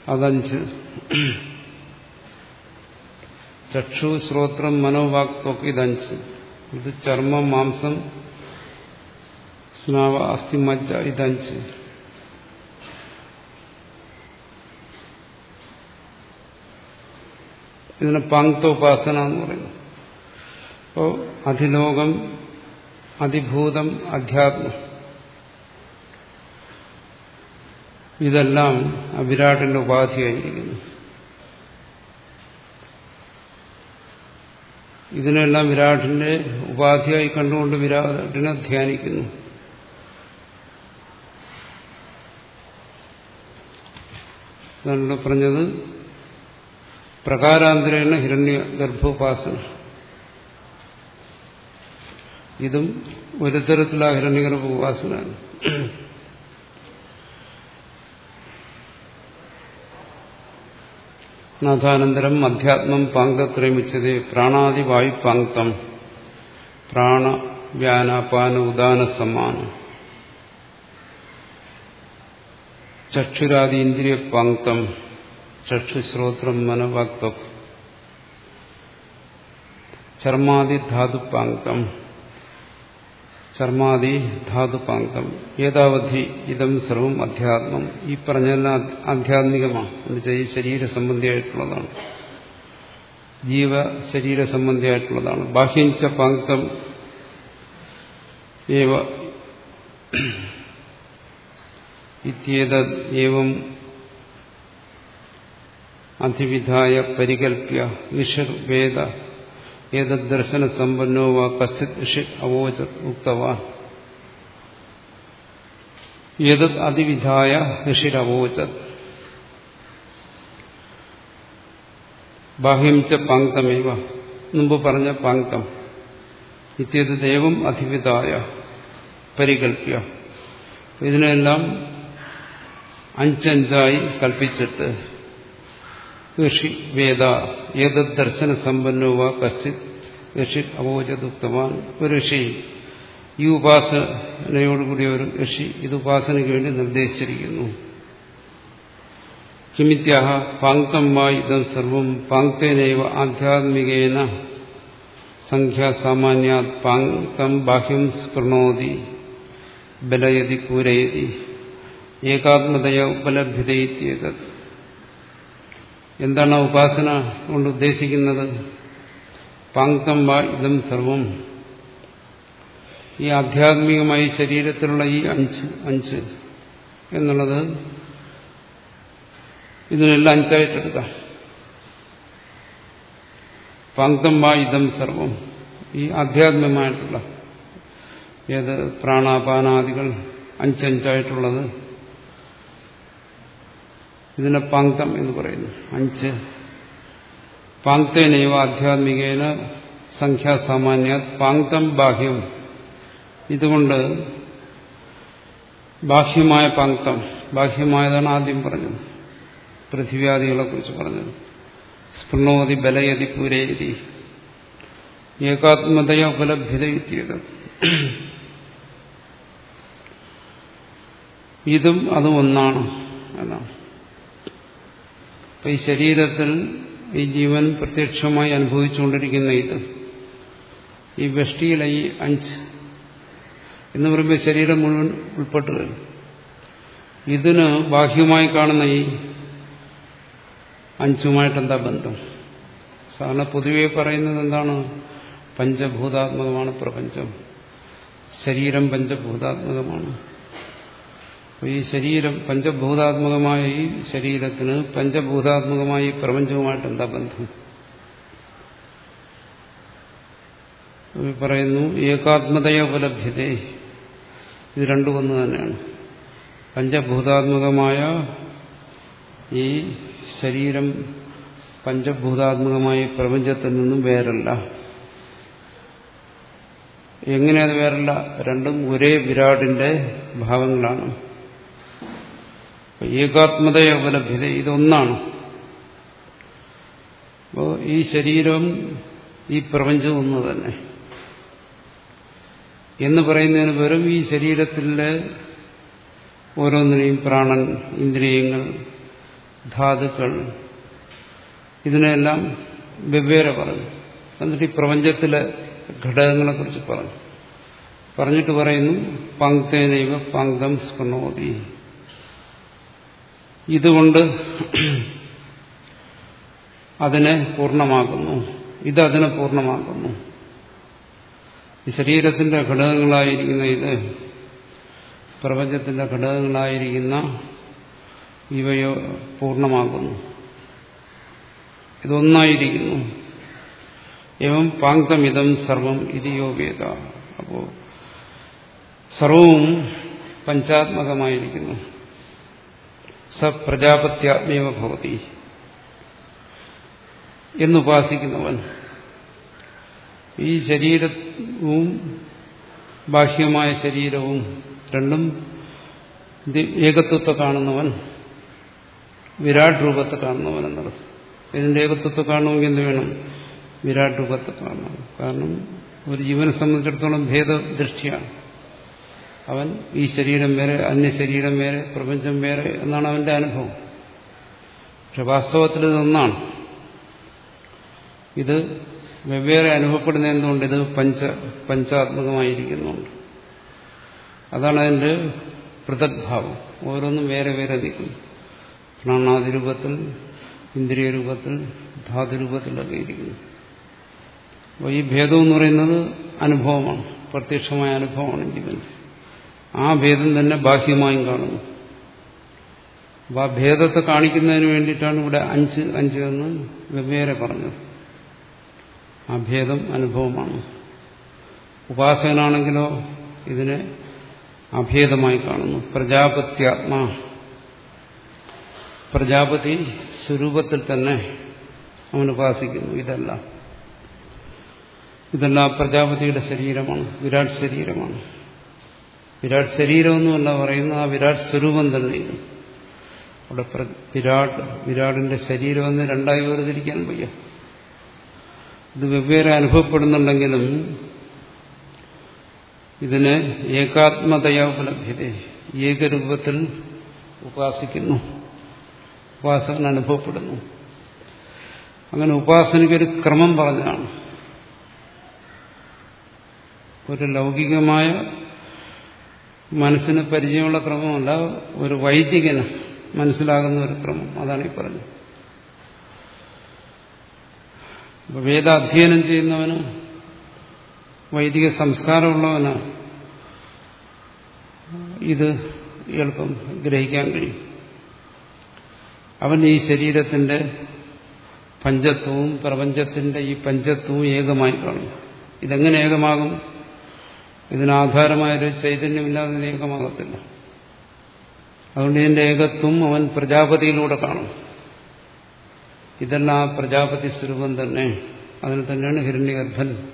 അതഞ്ച് ചക്ഷു ശ്രോത്രം മനോവാക്തൊക്കെ ഇതഞ്ച് ഇത് ചർമ്മം മാംസം സ്നാവ അസ്ഥി മജ്ജ ഇതഞ്ച് ഇതിന് പങ്ക്തോപാസന എന്ന് പറയുന്നു. അപ്പോൾ അധിലോകം അതിഭൂതം അധ്യാത്മം. ഇതെല്ലാം അവിരാട്ടിന്റെ വിരാട്ടിന്റെ ഉപാധിയായിരിക്കുന്നു. ഇതിനെല്ലാം വിരാട്ടിന്റെ ഉപാധിയായി കണ്ടുകൊണ്ട് വിരാട്ടിനെ ധ്യാനിക്കുന്നു. പറഞ്ഞത്. പ്രകാരാന്തരേണ ഹിരണ്യ ഗർഭോപാസന. ഇതും ഒരു തരത്തിലുള്ള ഹിരണ്യഗർഭ ഉപാസന നാഥാനന്തരം അധ്യാത്മം പാങ്കത്രയമിച്ചതേ പ്രാണാദി വായുപാങ്കം പ്രാണ വ്യാനാപാന ഉദാന സമാനം. ചക്ഷുരാദി ഇന്ദ്രിയ പാങ്ക്തം ചക്ഷുശ്രോത്രം മനവാക്തം ചർമാദി ധാതു പാങ്ക്തം ചർമാദി ധാതു പാങ്ക്തം ഏതാവധി ഇതം സർവം അധ്യാത്മം ഈ പറഞ്ഞെല്ലാം ആധ്യാത്മികമാണ് എന്നുവെച്ചാൽ ഈ ശരീര സംബന്ധിയായിട്ടുള്ളതാണ് ജീവ ശരീര സംബന്ധിയായിട്ടുള്ളതാണ് ബാഹ്യഞ്ച പാങ്ക്തം ഏവ ഇത്യേതം അധിവിധായ പരികൽപ്യ ഈശ്വർ വേദ ഏതദ്ദർശന സമ്പന്നോ വാ കശ്ചിത് ഋഷി അവോച ഉക്തവാൻ ഏതത് അതിവിധായ ഋഷിരവോചത് ബാഹ്യം ച പാങ്ക്തമേവ. മുമ്പ് പറഞ്ഞ പാങ്ക്തം. ദൈവം അധിവിധായ പരികൽപ്യ. ഇതിനെല്ലാം അഞ്ചഞ്ചായി കൽപ്പിച്ചിട്ട് ഋഷി വേദ ഏതത് ദർശന സമ്പന്നോ വാ കശ്ചിത്. ഋഷി അവോചതുക്തവാൻ ഒരു ഋഷി. ഈ ഉപാസനയോടുകൂടിയ ഒരു ഋഷി ഇത് ഉപാസനയ്ക്ക് വേണ്ടി നിർദ്ദേശിച്ചിരിക്കുന്നു. കിമിത്യാഹ പാങ്ക്തമായി ഇതം സർവം പാങ്ക്തേനൈവ ആധ്യാത്മികേന സംഖ്യാസാമാന്യാത് പാങ്ക്തം ബാഹ്യം സ്പൃണോതി ബലയതി കൂരയതി ഏകാത്മതയ ഉപലഭ്യതയിത്യേതത്. എന്താണ് ഉപാസന കൊണ്ട് ഉദ്ദേശിക്കുന്നത്? പാങ്ക്തം വാ ഇതം സർവം. ഈ ആധ്യാത്മികമായി ശരീരത്തിലുള്ള ഈ അഞ്ച് അഞ്ച് എന്നുള്ളത് ഇതിനെല്ലാം അഞ്ചായിട്ടെടുക്കാം. പാങ്ക്തം വാ ഇതം സർവം. ഈ ആധ്യാത്മികമായിട്ടുള്ള ഏത് പ്രാണാപാനാദികൾ അഞ്ചഞ്ചായിട്ടുള്ളത് ഇതിനെ പങ്കം എന്ന് പറയുന്നു. അഞ്ച്. പാങ്ക്തേനൈവ ആധ്യാത്മികേന സംഖ്യാസാമാന്യ പാങ്ക്തം ബാഹ്യം. ഇതുകൊണ്ട് ബാഹ്യമായ പാങ്ക്തം ബാഹ്യമായതാണ് ആദ്യം പറഞ്ഞത്. പൃഥ്വ്യാധികളെ കുറിച്ച് പറഞ്ഞത്. സ്പൃണോതി ബലയതി പൂരയതി. ഏകാത്മതയ ഉപലഭ്യത എത്തിയത് ഇതും അതും ഒന്നാണ് എന്നാണ്. ഈ ശരീരത്തിൽ ഈ ജീവൻ പ്രത്യക്ഷമായി അനുഭവിച്ചുകൊണ്ടിരിക്കുന്ന ഇത്. ഈ വെഷ്ടിയിലെ ഈ അഞ്ച് എന്ന് പറയുമ്പോൾ ശരീരം മുഴുവൻ ഉൾപ്പെട്ടു ഇതിന് ബാഹ്യമായി കാണുന്ന ഈ അഞ്ചുമായിട്ട് എന്താ ബന്ധം? സാധാരണ പൊതുവെ പറയുന്നത് എന്താണ്? പഞ്ചഭൂതാത്മകമാണ് പ്രപഞ്ചം. ശരീരം പഞ്ചഭൂതാത്മകമാണ്. ഈ ശരീരം പഞ്ചഭൂതാത്മകമായ ഈ ശരീരത്തിന് പഞ്ചഭൂതാത്മകമായ ഈ പ്രപഞ്ചവുമായിട്ട് എന്താ ബന്ധം? പറയുന്നു ഏകാത്മതയെ ഉപലഭ്യത. ഇത് രണ്ടും ഒന്ന് തന്നെയാണ്. പഞ്ചഭൂതാത്മകമായ ഈ ശരീരം പഞ്ചഭൂതാത്മകമായ പ്രപഞ്ചത്തിൽ നിന്നും വേറല്ല. എങ്ങനെ അത് വേറല്ല? രണ്ടും ഒരേ വിരാടിന്റെ ഭാവങ്ങളാണ് ഏകാത്മതയ ഉപലഭ്യത ഇതൊന്നാണ്. അപ്പോൾ ഈ ശരീരം ഈ പ്രപഞ്ചം ഒന്ന് തന്നെ. എന്ന് പറയുന്നതിന് പകരം ഈ ശരീരത്തിലെ ഓരോന്നിനെയും പ്രാണൻ ഇന്ദ്രിയങ്ങൾ ധാതുക്കൾ ഇതിനെല്ലാം വെവ്വേറെ പറഞ്ഞു. എന്നിട്ട് ഈ പ്രപഞ്ചത്തിലെ ഘടകങ്ങളെക്കുറിച്ച് പറഞ്ഞു. പറഞ്ഞിട്ട് പറയുന്നു പങ്ക്തേനൈവ പങ്ക്തം സ്പൃണോതി ഇതുകൊണ്ട് അതിനെ പൂർണമാക്കുന്നു. ഇത് അതിനെ പൂർണമാക്കുന്നു. ശരീരത്തിന്റെ ഘടകങ്ങളായിരിക്കുന്ന ഇത് പ്രപഞ്ചത്തിന്റെ ഘടകങ്ങളായിരിക്കുന്ന ഇവയോ പൂർണമാക്കുന്നു ഇതൊന്നായിരിക്കുന്നു. എവം പാങ്ക്തമിതം സർവം ഇതിയോ വേദ. അപ്പോ സർവവും പഞ്ചാത്മകമായിരിക്കുന്നു. സ പ്രജാപത്യാത്മേവ ഭവതി എന്നുപാസിക്കുന്നവൻ ഈ ശരീരവും ബാഹ്യമായ ശരീരവും രണ്ടും ഏകത്വത്തെ കാണുന്നവൻ വിരാട് രൂപത്തെ കാണുന്നവൻ എന്നുള്ളത് ഇതിന്റെ ഏകത്വത്തെ കാണണമെങ്കിൽ എന്ത് വേണം? വിരാട് രൂപത്തെ കാണണം. കാരണം ഒരു ജീവനെ സംബന്ധിച്ചിടത്തോളം ഭേദദൃഷ്ടിയാണ്. അവൻ ഈ ശരീരം വേറെ അന്യ ശരീരം വേറെ പ്രപഞ്ചം വേറെ എന്നാണ് അവന്റെ അനുഭവം. പക്ഷെ വാസ്തവത്തിൽ ഇതൊന്നാണ് ഇത് വെവ്വേറെ അനുഭവപ്പെടുന്ന എന്തുകൊണ്ട് ഇത് പഞ്ച പഞ്ചാത്മകമായിരിക്കുന്നുണ്ട്. അതാണ് അതിന്റെ പൃഥക്ഭാവം. ഓരോന്നും വേറെ വേറെ നിൽക്കുന്നു. പ്രാണാദി രൂപത്തിൽ ഇന്ദ്രിയ രൂപത്തിൽ ധാതുരൂപത്തിലൊക്കെ ഇരിക്കുന്നു. അപ്പോൾ ഈ ഭേദം എന്ന് പറയുന്നത് അനുഭവമാണ്. പ്രത്യക്ഷമായ അനുഭവമാണ് ജീവന്റെ. ആ ഭേദം തന്നെ ബാഹ്യമായും കാണുന്നു. അപ്പോൾ ആ ഭേദത്തെ കാണിക്കുന്നതിന് വേണ്ടിയിട്ടാണ് ഇവിടെ അഞ്ച് അഞ്ച് എന്ന് വെവ്വേറെ പറഞ്ഞത്. ആ ഭേദം അനുഭവമാണ്. ഉപാസകനാണെങ്കിലോ ഇതിനെ അഭേദമായി കാണുന്നു. പ്രജാപത്യാത്മാ. പ്രജാപതി സ്വരൂപത്തിൽ തന്നെ അവൻ ഉപാസിക്കുന്നു. ഇതല്ല. ഇതെല്ലാം പ്രജാപതിയുടെ ശരീരമാണ്. വിരാട് ശരീരമാണ്. വിരാട് ശരീരമൊന്നുമല്ല പറയുന്ന ആ വിരാട് സ്വരൂപം തന്നെ. അവിടെ വിരാട് വിരാടിന്റെ ശരീരം എന്ന് രണ്ടായി വേർതിരിക്കാൻ വയ്യ. ഇത് വെവ്വേറെ അനുഭവപ്പെടുന്നുണ്ടെങ്കിലും ഇതിന് ഏകാത്മതയാ ഉപലഭ്യത ഏകരൂപത്തിൽ ഉപാസിക്കുന്നു. ഉപാസകൻ അനുഭവപ്പെടുന്നു. അങ്ങനെ ഉപാസനയ്ക്കൊരു ക്രമം പറഞ്ഞാണ് ഒരു ലൗകികമായ മനസ്സിന് പരിചയമുള്ള ക്രമമല്ല ഒരു വൈദികന് മനസ്സിലാകുന്ന ഒരു ക്രമം. അതാണ് ഈ പറഞ്ഞത്. വേദാധ്യയനം ചെയ്യുന്നവന് വൈദിക സംസ്കാരമുള്ളവന് ഇത് എളുപ്പം ഗ്രഹിക്കാൻ കഴിയും. അവൻ ഈ ശരീരത്തിന്റെ പഞ്ചത്വവും പ്രപഞ്ചത്തിന്റെ ഈ പഞ്ചത്വവും ഏകമായി കാണും. ഇതെങ്ങനെ ഏകമാകും? ഇതിനാധാരമായൊരു ചൈതന്യമില്ലാതെ ഇത് ഏകമാകത്തില്ല അതുകൊണ്ട് ഇതിന്റെ ഏകത്വം അവൻ പ്രജാപതിയിലൂടെ കാണും. ഇതെല്ലാം പ്രജാപതി സ്വരൂപം തന്നെ. അതിന് തന്നെയാണ് ഹിരണ്യഗർഭൻ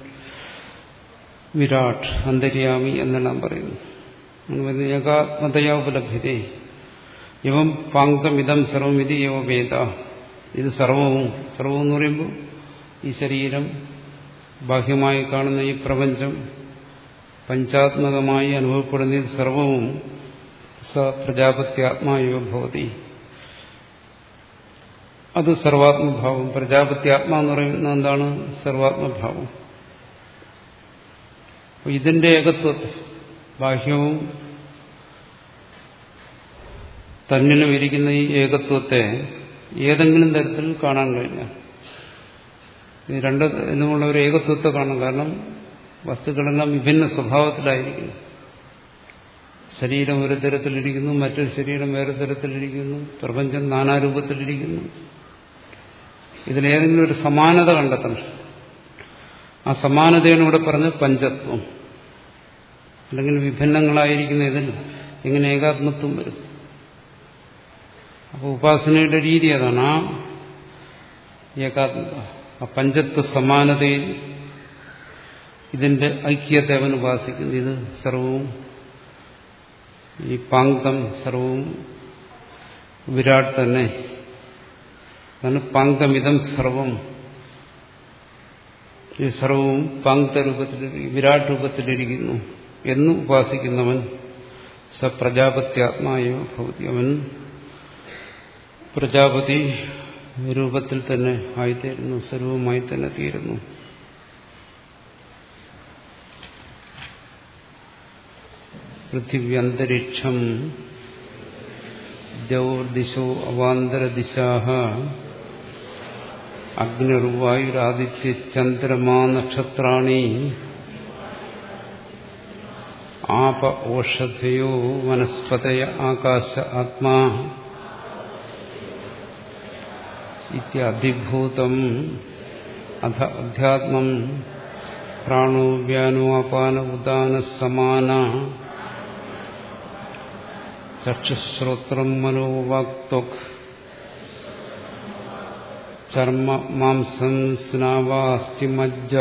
വിരാട് അന്തര്യാമി എന്നെല്ലാം പറയുന്നു. ഏകാത്മതയാ ഉപലഭ്യതേ ഇവം പാങ്കം ഇതം സർവം ഇത് യോ വേദ. ഇത് സർവവും. സർവം എന്ന് പറയുമ്പോൾ ഈ ശരീരം ബാഹ്യമായി കാണുന്ന ഈ പ്രപഞ്ചം പഞ്ചാത്മകമായി അനുഭവപ്പെടുന്ന സർവവും സ പ്രജാപത്യാത്മായോ ഭവതി. അത് സർവാത്മഭാവം. പ്രജാപത്യാത്മാ എന്ന് പറയുന്നത് എന്താണ്? സർവാത്മഭാവം. ഇതിന്റെ ഏകത്വത്തെ ബാഹ്യവും തന്നിലും ഇരിക്കുന്ന ഈ ഏകത്വത്തെ ഏതെങ്കിലും തരത്തിൽ കാണാൻ കഴിഞ്ഞാൽ. ഈ രണ്ടിനുമുള്ള ഒരു ഏകത്വത്തെ കാണാം കാരണം വസ്തുക്കളെല്ലാം വിഭിന്ന സ്വഭാവത്തിലായിരിക്കുന്നു. ശരീരം ഒരു തരത്തിലിരിക്കുന്നു മറ്റൊരു ശരീരം വേറെ തരത്തിലിരിക്കുന്നു പ്രപഞ്ചം നാനാരൂപത്തിലിരിക്കുന്നു. ഇതിലേതെങ്കിലും ഒരു സമാനത കണ്ടെത്തണം. ആ സമാനതയാണ് ഇവിടെ പറഞ്ഞ പഞ്ചത്വം. അല്ലെങ്കിൽ വിഭിന്നങ്ങളായിരിക്കുന്ന ഇതിൽ എങ്ങനെ ഏകാത്മത്വം വരും. അപ്പോൾ ഉപാസനയുടെ രീതി അതാണ് ആ ഏകാത്മ ആ പഞ്ചത്വ സമാനതയിൽ ഇതിന്റെ ഐക്യത്തെ അവൻ ഉപാസിക്കുന്നു. ഇത് സർവവും ഈ പാങ്കം സർവവും വിരാട് തന്നെ. അതാണ് പാങ്കമിതം സർവം. ഈ സർവവും പാങ്ക രൂപത്തിൽ വിരാട് രൂപത്തിലിരിക്കുന്നു എന്ന് ഉപാസിക്കുന്നവൻ സ പ്രജാപത്യാത്മായോ ഭൗതി അവൻ പ്രജാപതി രൂപത്തിൽ തന്നെ ആയിത്തീരുന്നു സർവവുമായി തന്നെ തീരുന്നു. പൃഥിവ്യന്തരിക്ഷം ദൗർദിശോ അവാന്തരദിശാഹ അഗ്നിർവായുരാദിത്യചന്ദ്രമാ നക്ഷത്രാണി ആപ ഓഷധയോ വനസ്പതയ ആകാശ ആത്മാ ഇത്യഭിഭൂതം അധ അധ്യാത്മം പ്രാണോ വ്യാനോ അപാന ഉദാന സമാന ചക്ഷുശ്രോത്രം മനോവാക്തൊക് ചർമ്മ മാംസം സ്നാവാസ്തിമജ്ജ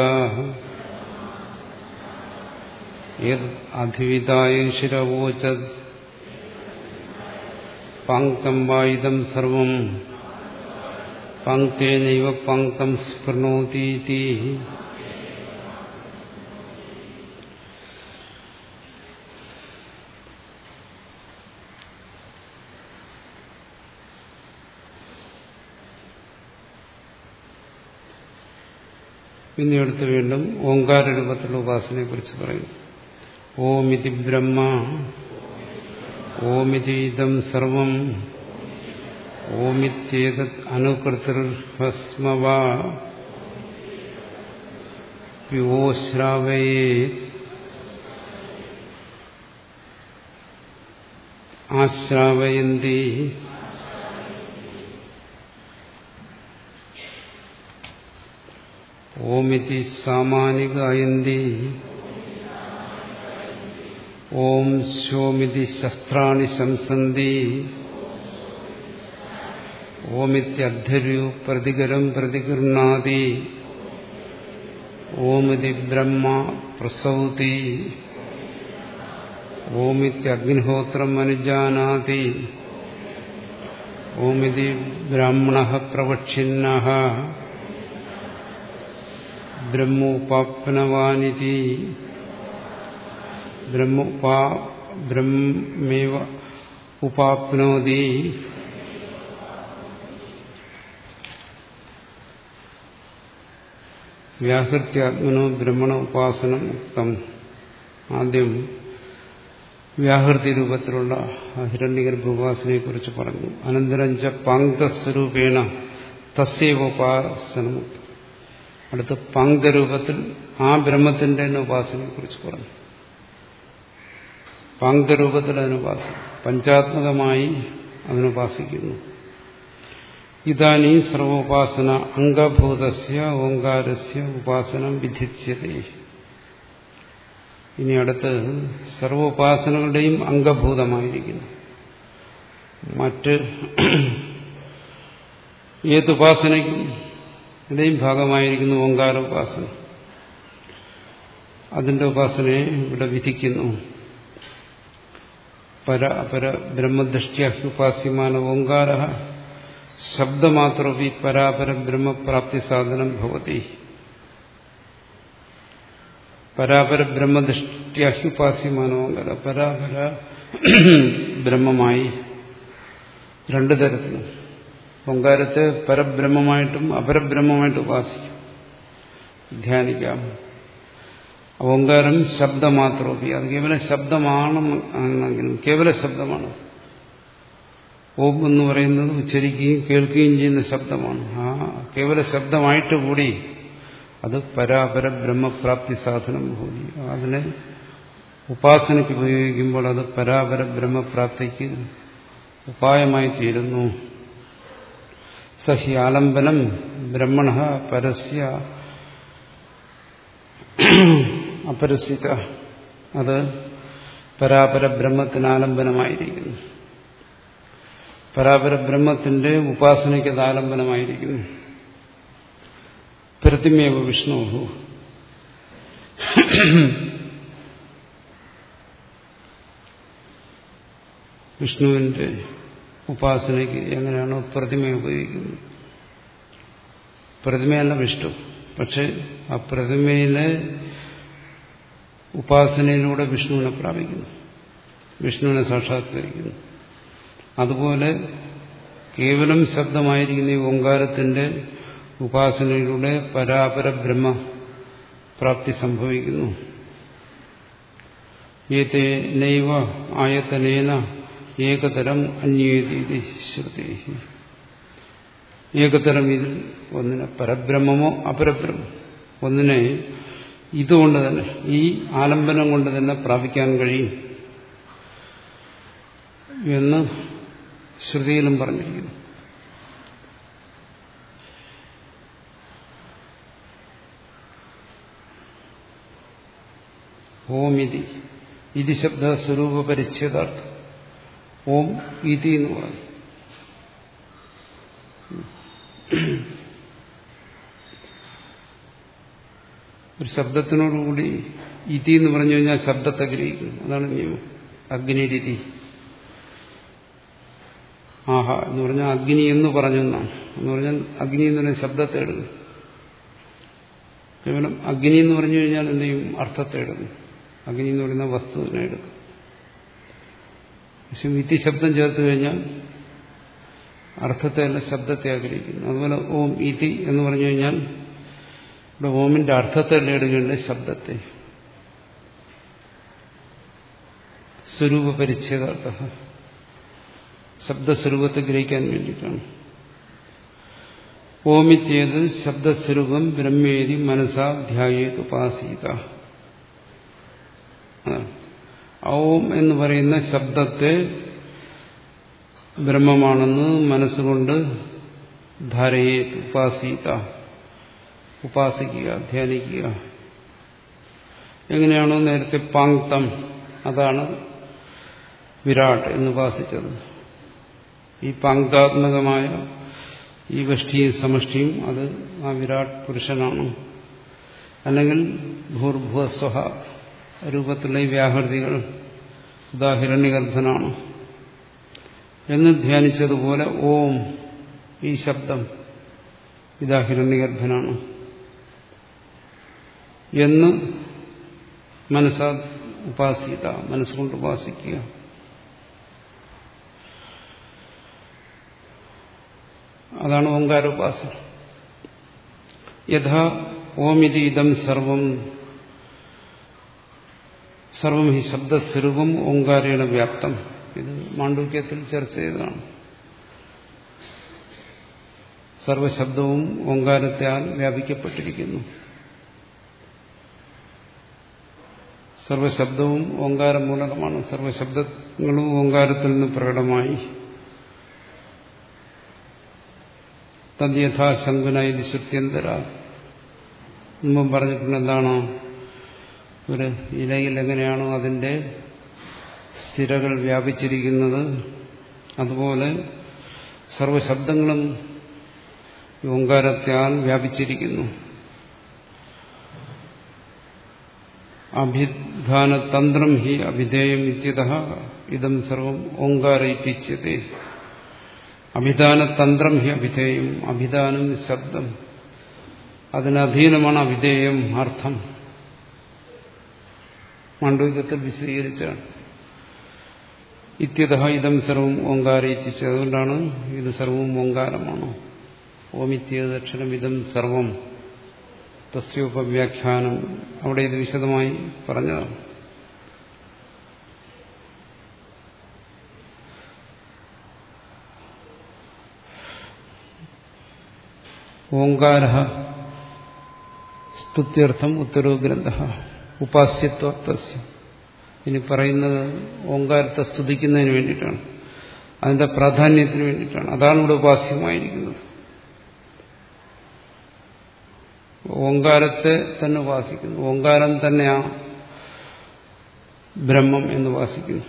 യദ്ധിവിതായ ശിരവോചത് പാങ്ക്തം വായുധം സർവം പങ്ക്തേനൈവ പങ്ക്തം സ്പൃണോതീതി പിന്നെ അടുത്ത് വീണ്ടും ഓങ്കാര രൂപത്തിലുള്ള ഉപാസനയെ കുറിച്ച് പറയുന്നു. ഓമിതി ബ്രഹ്മ ഓമിതി ഇതം സർവം ഓമിത്യേത അനുകൃതിർഭസ്മവ യോശ്രാവയേ ആശ്രാവയന്തി ഓമിതി സാമാനികായന്തി. ഓം ശോമിതി ശസ്ത്രാണി ശംസന്തി ഓമിത്യധ്യരു പ്രതികരം പ്രതിഗൃണാതി ഓമിതി ബ്രഹ്മ പ്രസൗതി. ഓമിത്യഗ്നിഹോത്രം അനുജാനാതി. ഓമിതി ബ്രാഹ്മണ പ്രവക്ഷിന്ന ബ്രഹ്മോപാപ്നവാനിതി ബ്രഹ്മോപാ ബ്രഹ്മേവ ഉപാപ്നോതി വ്യാഹൃത്യാത്മനോ ബ്രഹ്മണ ഉപാസനം ഉക്തം ആദ്യം വ്യാഹൃതി രൂപത്തിലുള്ള ഹിരണ്യഗർഭ ഉപാസനയെ കുറിച്ച് പറഞ്ഞു। അനന്തരം ച പാങ്ക്തസ്വരൂപേണ തസ്യവ ഉപാസനം അടുത്ത് പങ്കരൂപത്തിൽ ആ ബ്രഹ്മത്തിന്റെ തന്നെ ഉപാസനയെ കുറിച്ച് പറഞ്ഞു. പങ്കരൂപത്തിൽ അതിനുപാസന പഞ്ചാത്മകമായി അതിനുപാസിക്കുന്നു ഇതാനീ സർവോപാസന അംഗഭൂതസ്യ ഓങ്കാരസ്യ ഉപാസനം വിധിച്ചതേ. ഇനി അടുത്ത് സർവോപാസനകളുടെയും അംഗഭൂതമായിരിക്കുന്നു. മറ്റ് ഏതുപാസനയ്ക്കും ഇടയും ഭാഗമായിരിക്കുന്നു ഓങ്കാര ഉപാസന. അതിന്റെ ഉപാസനയെ ഇവിടെ വിധിക്കുന്നു. പര അപര ബ്രഹ്മദൃഷ്ട്യുപാസ്യമാന ഓങ്കാര. ശബ്ദമാത്രമി പരാപര ബ്രഹ്മപ്രാപ്തി സാധനം ഭവതി. പരാപര ബ്രഹ്മദൃഷ്ട്യുപാസ്യമാന ഓങ്കാര. പരാപര ബ്രഹ്മമായി. രണ്ടു തരത്തിലും. ഓങ്കാരത്തെ പരബ്രഹ്മമായിട്ടും അപരബ്രഹ്മമായിട്ടും ഉപാസിക്കും. ധ്യാനിക്കാം. ഓങ്കാരം ശബ്ദമാത്രമൊക്കെ അത് കേവല ശബ്ദമാണെന്നെങ്കിലും കേവല ശബ്ദമാണ്. ഓം എന്ന് പറയുന്നത് ഉച്ചരിക്കുകയും കേൾക്കുകയും ചെയ്യുന്ന ശബ്ദമാണ്. ആ കേവല ശബ്ദമായിട്ട് കൂടി അത് പരാപര ബ്രഹ്മപ്രാപ്തി സാധനം ഭൂമി. അതിനെ ഉപാസനയ്ക്ക് ഉപയോഗിക്കുമ്പോൾ അത് പരാപര ബ്രഹ്മപ്രാപ്തിക്ക് ഉപായമായി തീരുന്നു. സഹി ആലംബനം ബ്രഹ്മണ പരസ്യ. അപരസ്യത അത് പരാപര ബ്രഹ്മത്തിന് ആലംബനമായിരിക്കുന്നു പരാപര ബ്രഹ്മത്തിന്റെ ഉപാസനയ്ക്ക് അത് ആലംബനമായിരിക്കുന്നു പ്രതിമേവ വിഷ്ണു വിഷ്ണുവിന്റെ ഉപാസനയ്ക്ക് എങ്ങനെയാണോ പ്രതിമ ഉപയോഗിക്കുന്നത്. പ്രതിമയല്ല വിഷ്ണു. പക്ഷെ ആ പ്രതിമയിലെ ഉപാസനയിലൂടെ വിഷ്ണുവിനെ പ്രാപിക്കുന്നു. വിഷ്ണുവിനെ സാക്ഷാത്കരിക്കുന്നു. അതുപോലെ കേവലം ശബ്ദമായിരിക്കുന്ന ഈ ഓങ്കാരത്തിന്റെ ഉപാസനയിലൂടെ പരാപര ബ്രഹ്മ പ്രാപ്തി സംഭവിക്കുന്നു. ഏതേനൈവ ആയതനേന ഏകതരം അന്യേതി ശ്രുതി ഏകതരം ഇതിൽ ഒന്നിനെ പരബ്രഹ്മമോ അപരബ്രഹ്മം ഒന്നിനെ ഇതുകൊണ്ട് തന്നെ ഈ ആലംബനം കൊണ്ട് തന്നെ പ്രാപിക്കാൻ കഴിയും എന്ന് ശ്രുതിയിലും പറഞ്ഞിരിക്കുന്നു. ഇതി ഇതി ശബ്ദ സ്വരൂപ പരിച്ഛേദാർത്ഥം. ഓം ഇതി എന്ന് പറഞ്ഞു. ഒരു ശബ്ദത്തിനോടുകൂടി ഇതി എന്ന് പറഞ്ഞു കഴിഞ്ഞാൽ ശബ്ദത്തെ ഗ്രഹിക്കുന്നു. അതാണ് നിയമം. അഗ്നിരിതി. ആഹ എന്ന് പറഞ്ഞാൽ അഗ്നി എന്ന് പറഞ്ഞു എന്നാണ് എന്ന് പറഞ്ഞാൽ അഗ്നി എന്ന് പറഞ്ഞാൽ ശബ്ദത്തെ എടുക്കും കേവലം അഗ്നി എന്ന് പറഞ്ഞു കഴിഞ്ഞാൽ എന്തെയും അർത്ഥത്തെ എടുക്കും അഗ്നി എന്ന് പറയുന്ന വസ്തുവിനെ എടുക്കും പക്ഷെ വിത്തി ശബ്ദം ചേർത്ത് കഴിഞ്ഞാൽ അർത്ഥത്തെ അല്ല ശബ്ദത്തെ ആഗ്രഹിക്കുന്നു. അതുപോലെ ഓം ഇതി എന്ന് പറഞ്ഞു കഴിഞ്ഞാൽ ഇവിടെ ഓമിന്റെ അർത്ഥത്തെ അല്ല എടുക്കേണ്ടത് ശബ്ദത്തെ. സ്വരൂപ പരിച്ഛേദാർത്ഥ ശബ്ദസ്വരൂപത്തെ ഗ്രഹിക്കാൻ വേണ്ടിയിട്ടാണ്. ഓമിത്യേത് ശബ്ദസ്വരൂപം ബ്രഹ്മേരി മനസാ ധ്യായേത് ഉപാസീത. ഓം എന്ന് പറയുന്ന ശബ്ദത്തെ ബ്രഹ്മമാണെന്ന് മനസ്സുകൊണ്ട് ധാരയെ ഉപാസീത ഉപാസിക്കുക ധ്യാനിക്കുക. എങ്ങനെയാണോ നേരത്തെ പാങ്ക്തം അതാണ് വിരാട് എന്ന് ഉപാസിച്ചത്. ഈ പാങ്കാത്മകമായ ഈ വഷ്ടിയും സമഷ്ടിയും അത് ആ വിരാട് പുരുഷനാണ്. അല്ലെങ്കിൽ ഭൂർഭുവസ്വഹ രൂപത്തിലുള്ള ഈ വ്യാഹൃതികൾ ഉദാഹിരണ്യഗർഭനാണ് എന്ന് ധ്യാനിച്ചതുപോലെ ഓം ഈ ശബ്ദം ഇതാ ഹിരണ്യഗർഭനാണ്. എന്ന് മനസ്സാ ഉപാസിത മനസ്സുകൊണ്ട് ഉപാസിക്കുക. അതാണ് ഓങ്കാരോപാസന യഥാ ഓമിതി ഇതം സർവം സർവം ഹി ശബ്ദസ്വരൂപം ഓങ്കാരേണ വ്യാപ്തം. ഇത് മാണ്ഡൂക്യത്തിൽ ചർച്ച ചെയ്തതാണ്. സർവശബ്ദവും ഓങ്കാരത്താൽ വ്യാപിക്കപ്പെട്ടിരിക്കുന്നു. സർവശബ്ദവും ഓങ്കാരം മൂലകമാണ്. സർവശബ്ദങ്ങളും ഓങ്കാരത്തിൽ നിന്ന് പ്രകടമായി. തദ്യഥാ ശങ്കുനായി ദിശുത്യന്തര മുമ്പ് പറഞ്ഞിട്ടുണ്ട് എന്താണോ ഒരു ഇലയിൽ എങ്ങനെയാണോ അതിന്റെ സ്ഥിരകൾ വ്യാപിച്ചിരിക്കുന്നത് അതുപോലെ സർവശബ്ദങ്ങളും ഓങ്കാരത്താൽ വ്യാപിച്ചിരിക്കുന്നു. അഭിധാനതന്ത്രം ഹി അഭിധേയം ഇത്യത ഇതം സർവം ഓങ്കാര ഇത്യുച്യത്തെ അഭിധാനതന്ത്രം ഹി അഭിധേയം അഭിധാനം ശബ്ദം. അതിനധീനമാണ് അഭിധേയം അർത്ഥം. മാണ്ഡവികത്തിൽ വിശദീകരിച്ചാണ്. ഇത്യത ഇതം സർവം ഓങ്കാര അതുകൊണ്ടാണ് ഇത് സർവവും ഓങ്കാരമാണ്. ഓമിത്യക്ഷരം ഇതം സർവം. തസ്യോപവ്യാഖ്യാനം. അവിടെ ഇത് വിശദമായി പറഞ്ഞതാണ്. ഓങ്കാര സ്തുത്യർത്ഥം ഉത്തരവ് ഗ്രന്ഥ. ഉപാസ്യത്വസ്യ ഇനി പറയുന്നത് ഓങ്കാരത്തെ സ്തുതിക്കുന്നതിന് വേണ്ടിയിട്ടാണ്. അതിന്റെ പ്രാധാന്യത്തിന് വേണ്ടിയിട്ടാണ്. അതാണ് ഇവിടെ ഉപാസ്യമായിരിക്കുന്നത്. ഓങ്കാരത്തെ തന്നെ ഉപാസിക്കുന്നു. ഓങ്കാരം തന്നെയാ ബ്രഹ്മം എന്ന് ഉപാസിക്കുന്നു.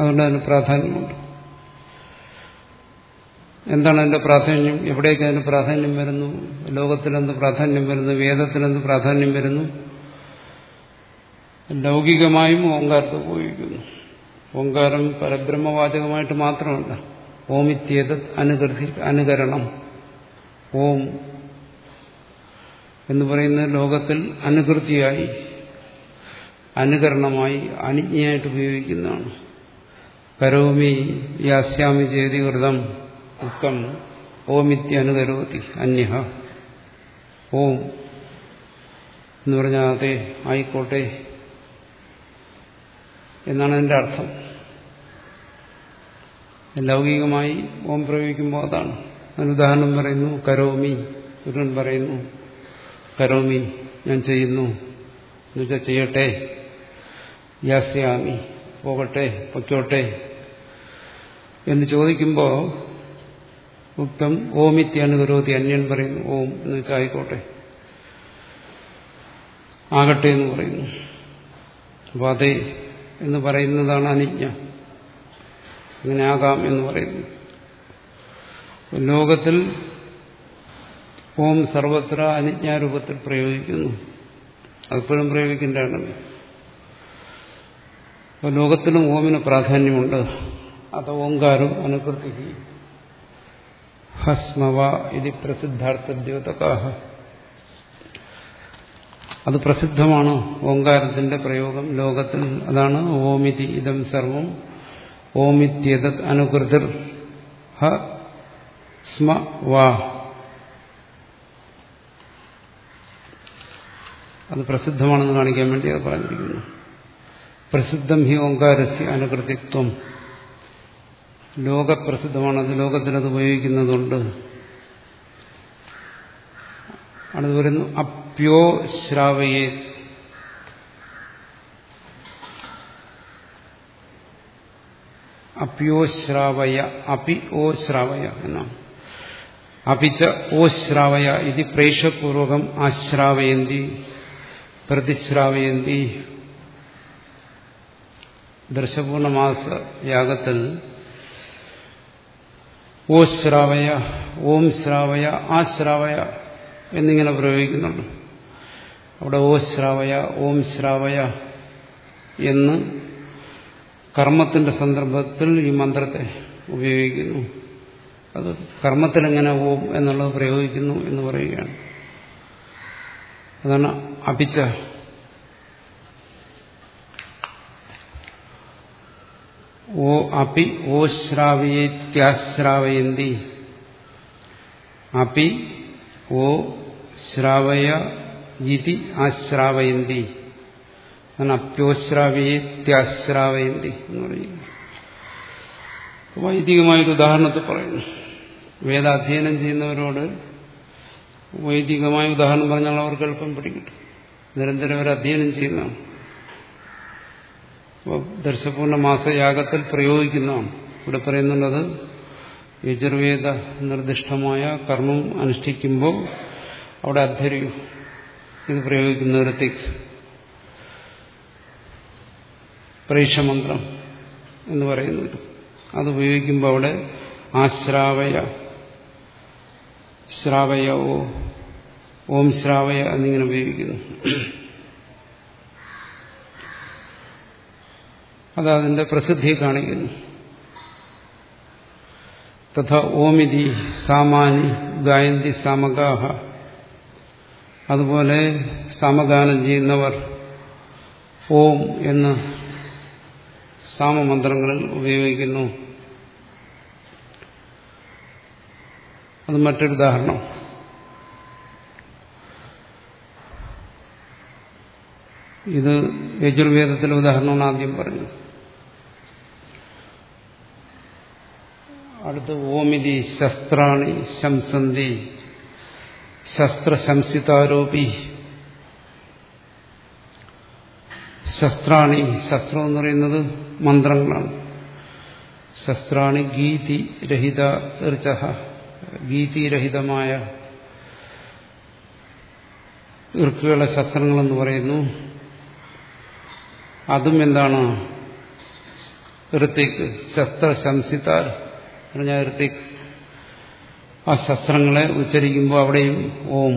അതുകൊണ്ട് അതിന് പ്രാധാന്യമുണ്ട്. എന്താണ് അതിന്റെ പ്രാധാന്യം? എവിടേക്ക് അതിന് പ്രാധാന്യം വരുന്നു? ലോകത്തിലെന്ത് പ്രാധാന്യം വരുന്നു? വേദത്തിലെന്ത് പ്രാധാന്യം വരുന്നു? ലൗകികമായും ഓങ്കാരത്തെ ഉപയോഗിക്കുന്നു. ഓങ്കാരം പരബ്രഹ്മവാചകമായിട്ട് മാത്രമല്ല. ഓമിത്യേത് അനുകൃതി അനുകരണം. ഓം എന്ന് പറയുന്ന ലോകത്തിൽ അനുകൃതിയായി അനുകരണമായി അനുജ്ഞയായിട്ട് ഉപയോഗിക്കുന്നതാണ്. കരോമി യാസ്യാമി ചേതി കൃതം ഓമിത്യ അനുകരോതി അന്യ ഓം എന്ന് പറഞ്ഞാൽ അതെ ആയിക്കോട്ടെ. എന്നാണ് എന്റെ അർത്ഥം. ലൗകികമായി ഓം പ്രയോഗിക്കുമ്പോൾ അതാണ്. അനുദാഹരണം പറയുന്നു കരോമി. ഗുരുൻ പറയുന്നു കരോമി ഞാൻ ചെയ്യുന്നു. എന്നുവെച്ചാൽ ചെയ്യട്ടെ യാസ്യാമി പോകട്ടെ പൊയ്ക്കോട്ടെ എന്ന് ചോദിക്കുമ്പോൾ ഉക്തം ഓമിത്യനുകരോതി അന്യൻ പറയുന്നു ഓം എന്ന് വെച്ചാൽ ആയിക്കോട്ടെ. ആകട്ടെ എന്ന് പറയുന്നു. അപ്പോൾ അതെ എന്ന് പറയുന്നതാണ് അനിജ്ഞ. അങ്ങനെ ആകാം എന്ന് പറയുന്നു. ലോകത്തിൽ ഓം സർവത്ര അനിജ്ഞാരൂപത്തിൽ പ്രയോഗിക്കുന്നു. അതിപ്പോഴും പ്രയോഗിക്കേണ്ടതാണ് അപ്പോൾ ലോകത്തിലും ഓമിന് പ്രാധാന്യമുണ്ട്. അത് ഓങ്കാരം അനുകൃതി ഹസ്മവ ഇത് പ്രസിദ്ധാർത്ഥ ദ്യോതകാഹ. അത് പ്രസിദ്ധമാണ്. ഓങ്കാരത്തിന്റെ പ്രയോഗം ലോകത്തിൽ അതാണ്. ഓമിതി ഇതം സർവം. ഓമിത്യത് അനുകൃതിർ. ഹ സ്മ വാ. അത് പ്രസിദ്ധമാണെന്ന് കാണിക്കാൻ വേണ്ടി അത് പറഞ്ഞിരിക്കുന്നു. പ്രസിദ്ധം ഹി ഓങ്കാരസ്യ അനുകൃതിത്വം. ലോകപ്രസിദ്ധമാണ്. അത് ലോകത്തിനത് ഉപയോഗിക്കുന്നതുകൊണ്ട്. അടുത്ത് പറയുന്നു അപ്യോ ശ്രാവയേ. അപ്യോ ശ്രാവയ അപി ഓ ശ്രാവയ എന്നാണ്. അപിച്ച ഓ ശ്രാവയ ഇത് പ്രേക്ഷപൂർവകം ആശ്രാവയന്തി പ്രതിശ്രാവയന്തി. ദർശപൂർണമാസ യാഗത്തിൽ ഓ ശ്രാവയ ഓം ശ്രാവയ ആ ശ്രാവയ എന്നിങ്ങനെ പ്രയോഗിക്കുന്നുണ്ട്. അവിടെ ഓ ശ്രാവയ ഓം ശ്രാവയ എന്ന് കർമ്മത്തിന്റെ സന്ദർഭത്തിൽ ഈ മന്ത്രത്തെ ഉപയോഗിക്കുന്നു. അത് കർമ്മത്തിൽ എങ്ങനെ ഓം എന്നുള്ളത് പ്രയോഗിക്കുന്നു എന്ന് പറയുകയാണ്. അതാണ് അപിച്ച ഓ അപി ഓ ശ്രാവയേത്യാശ്രാവയന്തി. അപി ഓ ശ്രാവയ ഇതി ആശ്രാവയന്തി അപ്യോശ്രാവയേത്യാശ്രാവയന്തി എന്ന് പറയുന്നു। വൈദികമായൊരു ഉദാഹരണത്തിൽ പറയുന്നു। വേദാധ്യയനം ചെയ്യുന്നവരോട് വൈദികമായ ഉദാഹരണം പറഞ്ഞാൽ അവർക്ക് എളുപ്പം പിടികിട്ടും। നിരന്തരം അവർ അധ്യയനം ചെയ്യുന്നതാണ്। ദർശപൂർണ മാസയാഗത്തിൽ പ്രയോഗിക്കുന്നതാണ്। ഇവിടെ പറയുന്നുള്ളത് യജുർവേദ നിർദ്ദിഷ്ടമായ കർമ്മം അനുഷ്ഠിക്കുമ്പോൾ അവിടെ അദ്ധരിയും ഇത് പ്രയോഗിക്കുന്നിടത്തേക്ക് പ്രേക്ഷമന്ത്രം എന്ന് പറയുന്നത് അത് ഉപയോഗിക്കുമ്പോൾ അവിടെ ആശ്രാവയ ശ്രാവയ ഓ ഓം ശ്രാവയ എന്നിങ്ങനെ ഉപയോഗിക്കുന്നു. അത് അതിന്റെ പ്രസിദ്ധി കാണിക്കുന്നു. തഥ ഓമിതി സാമാനി ഗായന്തി സാമഗാഹ അതുപോലെ സാമദാനം ചെയ്യുന്നവർ ഓം എന്ന് സാമമന്ത്രങ്ങളിൽ ഉപയോഗിക്കുന്നു. അത് മറ്റൊരു ഉദാഹരണം. ഇത് യജുർവേദത്തിലെ ഉദാഹരണമാണ് ആദ്യം പറഞ്ഞു അടുത്ത് ഓമിതി ശസ്ത്രാണി ശംസന്തി ശസ്ത്രശംസിതാരോപി ശസ്ത്രാണി ശസ്ത്രം എന്ന് പറയുന്നത് മന്ത്രങ്ങളാണ്. ശസ്ത്രാണി ഗീതി രഹിത ഗീതിരഹിതമായ ഇർക്കുകളെ ശസ്ത്രങ്ങളെന്ന് പറയുന്നു. അതും എന്താണ്? ഋത്തിക്ക് ശസ്ത്രശംസിതാർ പറഞ്ഞ ഋത്തിക്ക് ആ ശസ്ത്രങ്ങളെ ഉച്ചരിക്കുമ്പോൾ അവിടെയും ഓം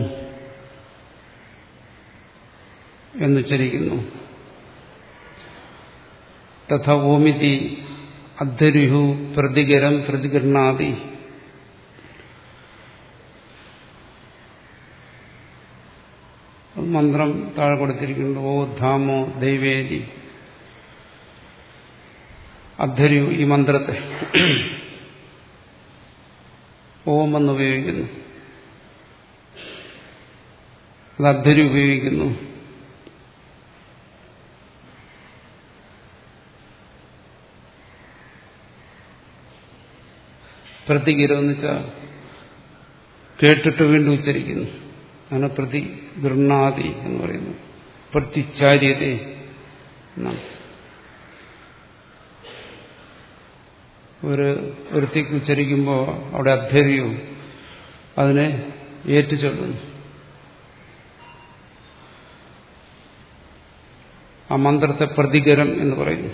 എന്നുച്ചരിക്കുന്നു. തഥ ഓമിതി അദ്ധരുഹു പ്രതികരം പ്രതികരണാദി. മന്ത്രം താഴെ കൊടുത്തിരിക്കുന്നു ഓ ധാമോ ദൈവേദി അദ്ധരു ഈ മന്ത്രത്തെ ഓം എന്ന് ഉപയോഗിക്കുന്നു. അത് ഉപയോഗിക്കുന്നു. പ്രതികിരം എന്ന് വെച്ചാൽ കേട്ടിട്ട് വീണ്ടും ഉച്ചരിക്കുന്നു. അങ്ങനെ പ്രതി ഗൃണാതി എന്ന് പറയുന്നു. പ്രത്യുച്ചാര്യത എന്നാണ്. ഒരു വൃത്തിക്ക് ഉച്ചരിക്കുമ്പോൾ അവിടെ അധൈര്യവും അതിനെ ഏറ്റു ചൊല്ലുന്നു ആ മന്ത്രത്തെ പ്രതികരം എന്ന് പറയുന്നു.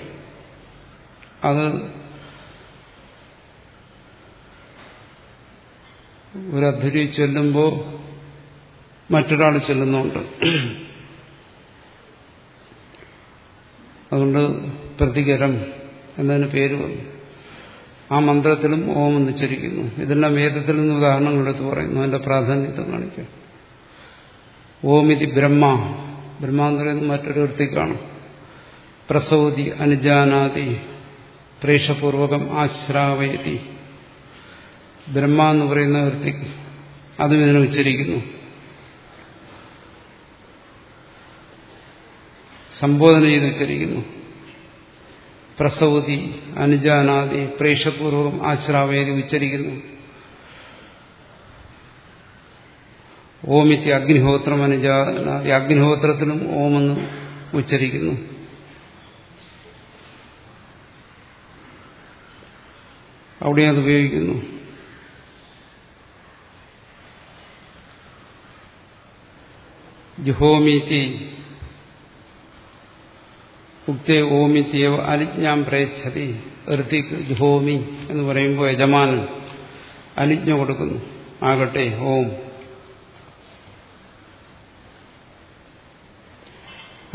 അത് ഒരു അധുരി ചൊല്ലുമ്പോൾ മറ്റൊരാൾ ചൊല്ലുന്നുണ്ട്. അതുകൊണ്ട് പ്രതികരം എന്നതിന് പേര് വന്നു. ആ മന്ത്രത്തിലും ഓം എന്ന് ഉച്ചരിക്കുന്നു. ഇതെല്ലാം വേദത്തിൽ നിന്ന് ഉദാഹരണങ്ങൾ എടുത്ത് പറയുന്നു. അതിന്റെ പ്രാധാന്യത്തെ കാണിക്കുക ഓമിതി ബ്രഹ്മ. ബ്രഹ്മ എന്ന് പറയുന്നത് മറ്റൊരു വൃത്തിക്കാണ്. പ്രസൗതി അനുജാനാതി പ്രേക്ഷപൂർവകം ആശ്രാവയതി. ബ്രഹ്മ എന്ന് പറയുന്ന വൃത്തിക്ക് അതും ഇതിനെ ഉച്ചരിക്കുന്നു. സംബോധന ചെയ്ത് ഉച്ചരിക്കുന്നു. പ്രസൗതി അനുജാനാദി പ്രേക്ഷപൂർവം ആശ്രാവേദി ഉച്ചരിക്കുന്നു. ഓമിത്യ അഗ്നിഹോത്രം അനുജാനാദി. അഗ്നിഹോത്രത്തിനും ഓമെന്ന് ഉച്ചരിക്കുന്നു. അവിടെ അത് ഉപയോഗിക്കുന്നു. ജുഹോമീതി ഉക്തേ ഓമി ഓമിത്യവ അലിജ്ഞാം പ്രേച്ഛതി. ഋതിക്ക് ജുഹോമി എന്ന് പറയുമ്പോൾ യജമാനൻ അലിജ്ഞ കൊടുക്കുന്നു. ആകട്ടെ ഓം.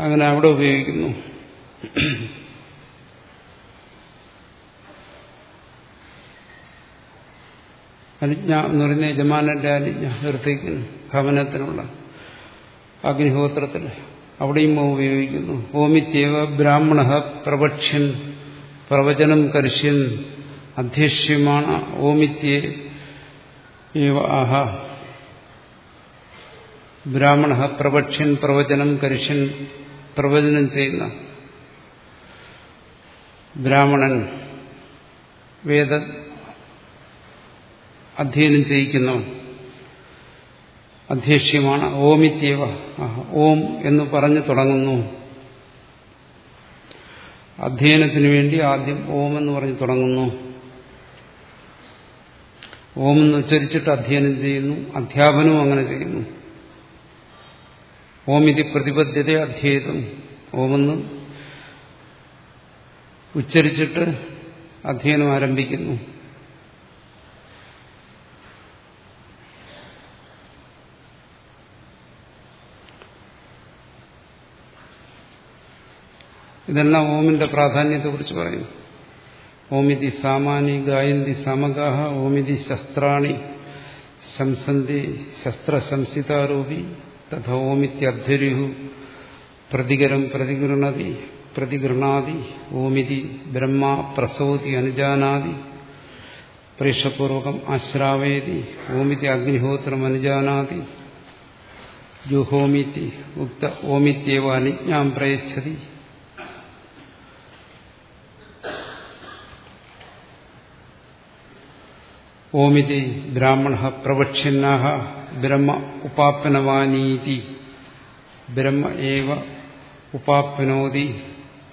അങ്ങനെ അവിടെ ഉപയോഗിക്കുന്നു. അലിജ്ഞ എന്ന് പറയുന്ന യജമാനന്റെ അലിജ്ഞ ഋത്തിക്കിന് ഭവനത്തിനുള്ള അഗ്നിഹോത്രത്തിൽ. അവിടെയും ഉപയോഗിക്കുന്നു. ഓമിത്യവ ബ്രാഹ്മണ പ്രവക്ഷ്യൻ പ്രവചനം കരിഷ്യൻ അധ്യക്ഷ്യമാണ് ഓമിത്യേ ആഹ. ബ്രാഹ്മണ പ്രവക്ഷ്യൻ പ്രവചനം കരിഷ്യൻ പ്രവചനം ചെയ്യുന്ന ബ്രാഹ്മണൻ വേദ അധ്യയനം ചെയ്യിക്കുന്നവൻ അധ്യക്ഷ്യമാണ്. ഓമിത്യവ. ഓം എന്ന് പറഞ്ഞു തുടങ്ങുന്നു. അധ്യയനത്തിന് വേണ്ടി ആദ്യം ഓം എന്ന് പറഞ്ഞു തുടങ്ങുന്നു. ഓം എന്ന് ഉച്ചരിച്ചിട്ട് അധ്യയനം ചെയ്യുന്നു. അധ്യാപനവും അങ്ങനെ ചെയ്യുന്നു. ഓമിതി പ്രതിബദ്ധത അധ്യേതം ഓമെന്ന് ഉച്ചരിച്ചിട്ട് അധ്യയനം ആരംഭിക്കുന്നു. ഇതെല്ലാം ഓമിന്റെ പ്രാധാന്യത്തെക്കുറിച്ച് പറയുന്നു. ഓമിതി സാമാനി ഗായന്തി സമഗാഹ ഓമിതി ശസ്ത്രാണി ശംസന്തി ശസ്ത്രശംസിതാരൂപി തഥ ഓമിത്യധ്വരിഹു പ്രതികരം പ്രതിഗൃണതി പ്രതിഗൃണാതി ഓമിതി ബ്രഹ്മ പ്രസൗതി അനുജാനാതി പ്രേക്ഷപൂർവകം ആശ്രാവേതി ഓമിതി അഗ്നിഹോത്രം അനുജാനാതി ജുഹോമിതി ഉക്ത ഓമിത്യേവ അനുജ്ഞാം പ്രയച്ഛതി. ഓമിതി ബ്രാഹ്മണ പ്രവക്ഷ്യന്നാഹ ബ്രഹ്മ ഉപാപ്നവാനീതി. ബ്രഹ്മ ഏവ ഉപാപ്നോതി.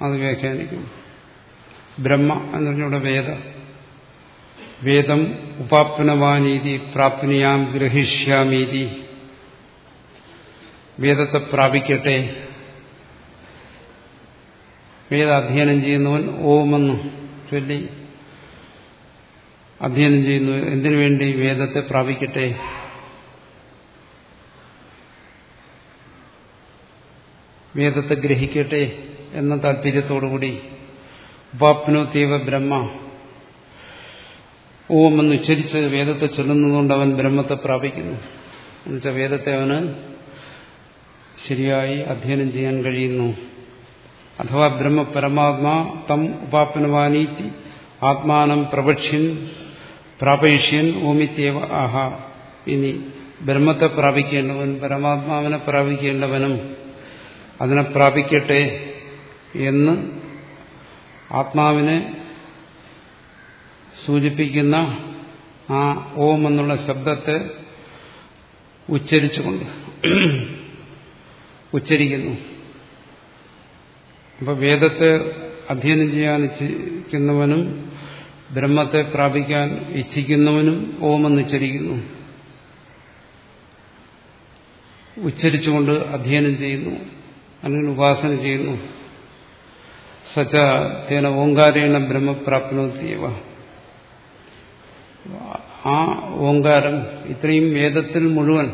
അത് വ്യാഖ്യാനിക്കുന്നു. ബ്രഹ്മ എന്ന് പറഞ്ഞവിടെ വേദ. വേദം ഉപാപ്നവാനീതി പ്രാപ്നിയാം ഗ്രഹിഷ്യാമീതി. വേദത്തെ പ്രാപിക്കട്ടെ. വേദ അധ്യയനം ചെയ്യുന്നവൻ ഓമെന്നു ചൊല്ലി അധ്യയനം ചെയ്യുന്നു. എന്തിനു വേണ്ടി വേദത്തെ പ്രാപിക്കട്ടെ? വേദത്തെ ഗ്രഹിക്കട്ടെ എന്ന താല്പര്യത്തോടുകൂടി. ഉപാപ്നോത്തീവ ബ്രഹ്മ. ഓം എന്ന് ഉച്ചരിച്ച് വേദത്തെ ചൊല്ലുന്നതുകൊണ്ട് അവൻ ബ്രഹ്മത്തെ പ്രാപിക്കുന്നു. എന്നുവെച്ചാൽ വേദത്തെ അവന് ശരിയായി അധ്യയനം ചെയ്യാൻ കഴിയുന്നു. അഥവാ ബ്രഹ്മ പരമാത്മാ തം ഉപാപ്നവാനീതി ആത്മാനം പ്രവക്ഷ്യൻ പ്രാപയിഷ്യൻ ഓമിത്യേവ ആഹ. ഇനി ബ്രഹ്മത്തെ പ്രാപിക്കേണ്ടവൻ പരമാത്മാവിനെ പ്രാപിക്കേണ്ടവനും അതിനെ പ്രാപിക്കട്ടെ എന്ന് ആത്മാവിനെ സൂചിപ്പിക്കുന്ന ആ ഓം എന്നുള്ള ശബ്ദത്തെ ഉച്ചരിച്ചുകൊണ്ട് ഉച്ചരിക്കുന്നു. അപ്പൊ വേദത്തെ അധ്യയനം ചെയ്യാൻ ഇച്ഛിക്കുന്നവനും ബ്രഹ്മത്തെ പ്രാപിക്കാൻ ഇച്ഛിക്കുന്നവനും ഓമെന്ന് ഉച്ചരിക്കുന്നു ഉച്ചരിച്ചുകൊണ്ട് അധ്യയനം ചെയ്യുന്നു അല്ലെങ്കിൽ ഉപാസന ചെയ്യുന്നു. സച്ച തേന ഓങ്കാരേണ ബ്രഹ്മപ്രാപ്നോത്തിയവ ആ ഓങ്കാരം ഇത്രയും വേദത്തിൽ മുഴുവൻ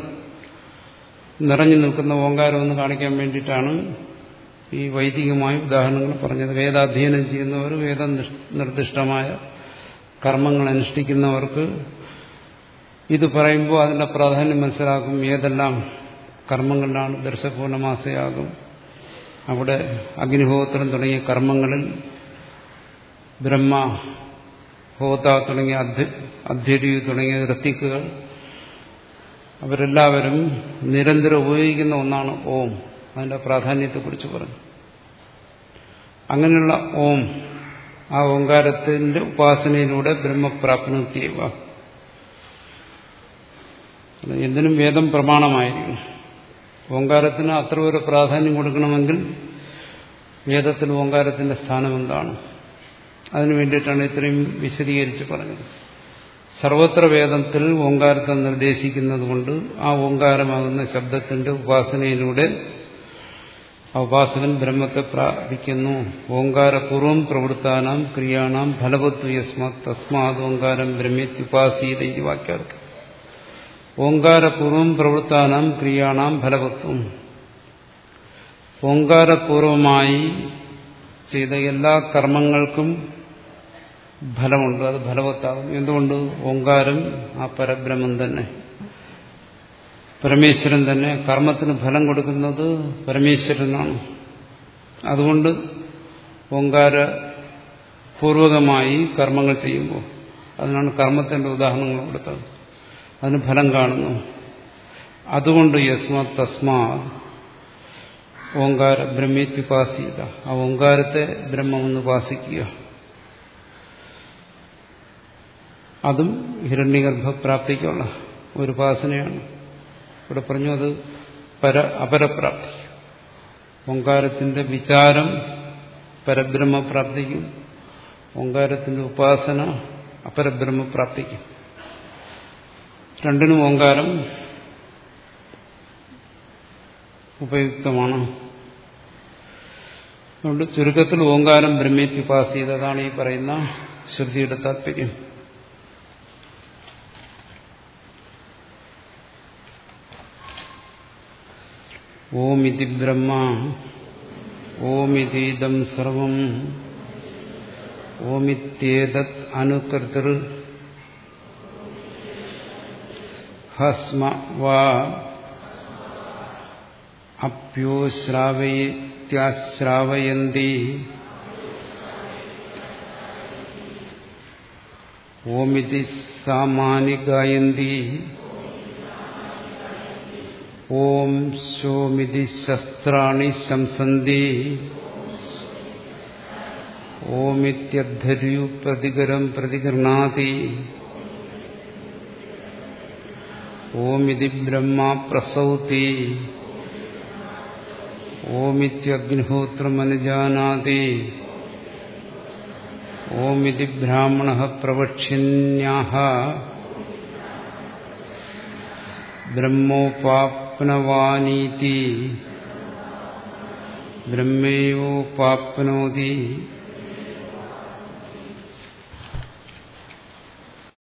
നിറഞ്ഞു നിൽക്കുന്ന ഓങ്കാരം എന്ന് കാണിക്കാൻ വേണ്ടിയിട്ടാണ് ഈ വൈദികമായ ഉദാഹരണങ്ങൾ പറഞ്ഞത്. വേദാധ്യയനം ചെയ്യുന്നവർ വേദ നിർദ്ദിഷ്ടമായ കർമ്മങ്ങൾ അനുഷ്ഠിക്കുന്നവർക്ക് ഇത് പറയുമ്പോൾ അതിന്റെ പ്രാധാന്യം മനസ്സിലാക്കും ഏതെല്ലാം കർമ്മങ്ങളിലാണ് ദർശപൂർണമാസയാകും. അവിടെ അഗ്നിഹോത്രം തുടങ്ങിയ കർമ്മങ്ങളിൽ ബ്രഹ്മ ഹോത തുടങ്ങിയ അധ്യരു തുടങ്ങിയ ഋത്തിക്കുകൾ അവരെല്ലാവരും നിരന്തരം ഉപയോഗിക്കുന്ന ഒന്നാണ് ഓം. അതിന്റെ പ്രാധാന്യത്തെക്കുറിച്ച് പറഞ്ഞു. അങ്ങനെയുള്ള ഓം ആ ഓങ്കാരത്തിന്റെ ഉപാസനയിലൂടെ ബ്രഹ്മപ്രാപ്നത്തിയവ എന്തിനും വേദം പ്രമാണമായിരിക്കും. ഓങ്കാരത്തിന് അത്ര ഒരു പ്രാധാന്യം കൊടുക്കണമെങ്കിൽ വേദത്തിൽ ഓങ്കാരത്തിന്റെ സ്ഥാനം എന്താണ്? അതിനു വേണ്ടിയിട്ടാണ് ഇത്രയും വിശദീകരിച്ച് പറഞ്ഞത്. സർവത്ര വേദത്തിൽ ഓങ്കാരത്തെ നിർദ്ദേശിക്കുന്നത് കൊണ്ട് ആ ഓങ്കാരമാകുന്ന ശബ്ദത്തിന്റെ ഉപാസനയിലൂടെ ഉപാസകൻ ബ്രഹ്മത്തെ പ്രാപിക്കുന്നു. ഓങ്കാരപൂർവം പ്രവൃത്താനാം ക്രിയാണാം ഫലവത്വ യസ്മാത് തസ്മാത് ഓങ്കാരം ബ്രഹ്മത്യുപാസീത ഈ വാക്യാർത്ഥം. ഓങ്കാരപൂർവം പ്രവൃത്താനാം ക്രിയാണാം ഫലവത്വം. ഓങ്കാരപൂർവമായി ചെയ്ത എല്ലാ കർമ്മങ്ങൾക്കും ഫലമുണ്ട്. അത് ഫലവത്താകും എന്തുകൊണ്ട്? ഓങ്കാരം ആ പരബ്രഹ്മം തന്നെ. പരമേശ്വരൻ തന്നെ കർമ്മത്തിന് ഫലം കൊടുക്കുന്നത് പരമേശ്വരനാണ്. അതുകൊണ്ട് ഓങ്കാര പൂർവകമായി കർമ്മങ്ങൾ ചെയ്യുമ്പോൾ അതിനാണ് കർമ്മത്തിന്റെ ഉദാഹരണങ്ങൾ കൊടുത്തത്. അതിന് ഫലം കാണുന്നു. അതുകൊണ്ട് യസ്മാ തസ്മാ ഓങ്കാര ബ്രഹ്മേത്യുപാസിത ആ ഓങ്കാരത്തെ ബ്രഹ്മമെന്ന് ഉപാസിക്കുക. അതും ഹിരണ്യഗർഭപ്രാപ്തിക്കുള്ള ഒരു ഉപാസനയാണ്. ഇവിടെ പറഞ്ഞു അത് പര അപരപ്രാപ്തി. ഓങ്കാരത്തിന്റെ വിചാരം പരബ്രഹ്മപ്രാപ്തിക്കും ഓങ്കാരത്തിന്റെ ഉപാസന അപരബ്രഹ്മപ്രാപ്തിക്കും. രണ്ടിനും ഓങ്കാരം ഉപയുക്തമാണ്. അതുകൊണ്ട് ചുരുക്കത്തിൽ ഓങ്കാരം ബ്രഹ്മേത്യുപാസിയതാണ് ഈ പറയുന്ന ശ്രുതിയുടെ താല്പര്യം ഓമിതി ബ്രഹ്മ ഓമിതീദം സർവം ഓമിത്യേതത് അനുകൃതൃ ഹസ്മ വാ അപ്യോ ശ്രാവയത്യാശ്രാവയന്തി ഓമിതി സാമാനി ഗായന്തി ഓം ശോമിതി ശസ്ത്രാണി ശംസന്തി ഓമിത്യദ്ധര്യു പ്രതികരം പ്രതിഗൃണാതി ഓമിതി ബ്രഹ്മ പ്രസൗതി. ഓമിത്യഗ്നിഹോത്രമനുജാനാതി. ഓമിതി ബ്രാഹ്മണ പ്രവക്ഷ്യന്യാഹ ബ്രഹ്മോപാപ്നവാനീതി ബ്രഹ്മയോപാപ്നോതി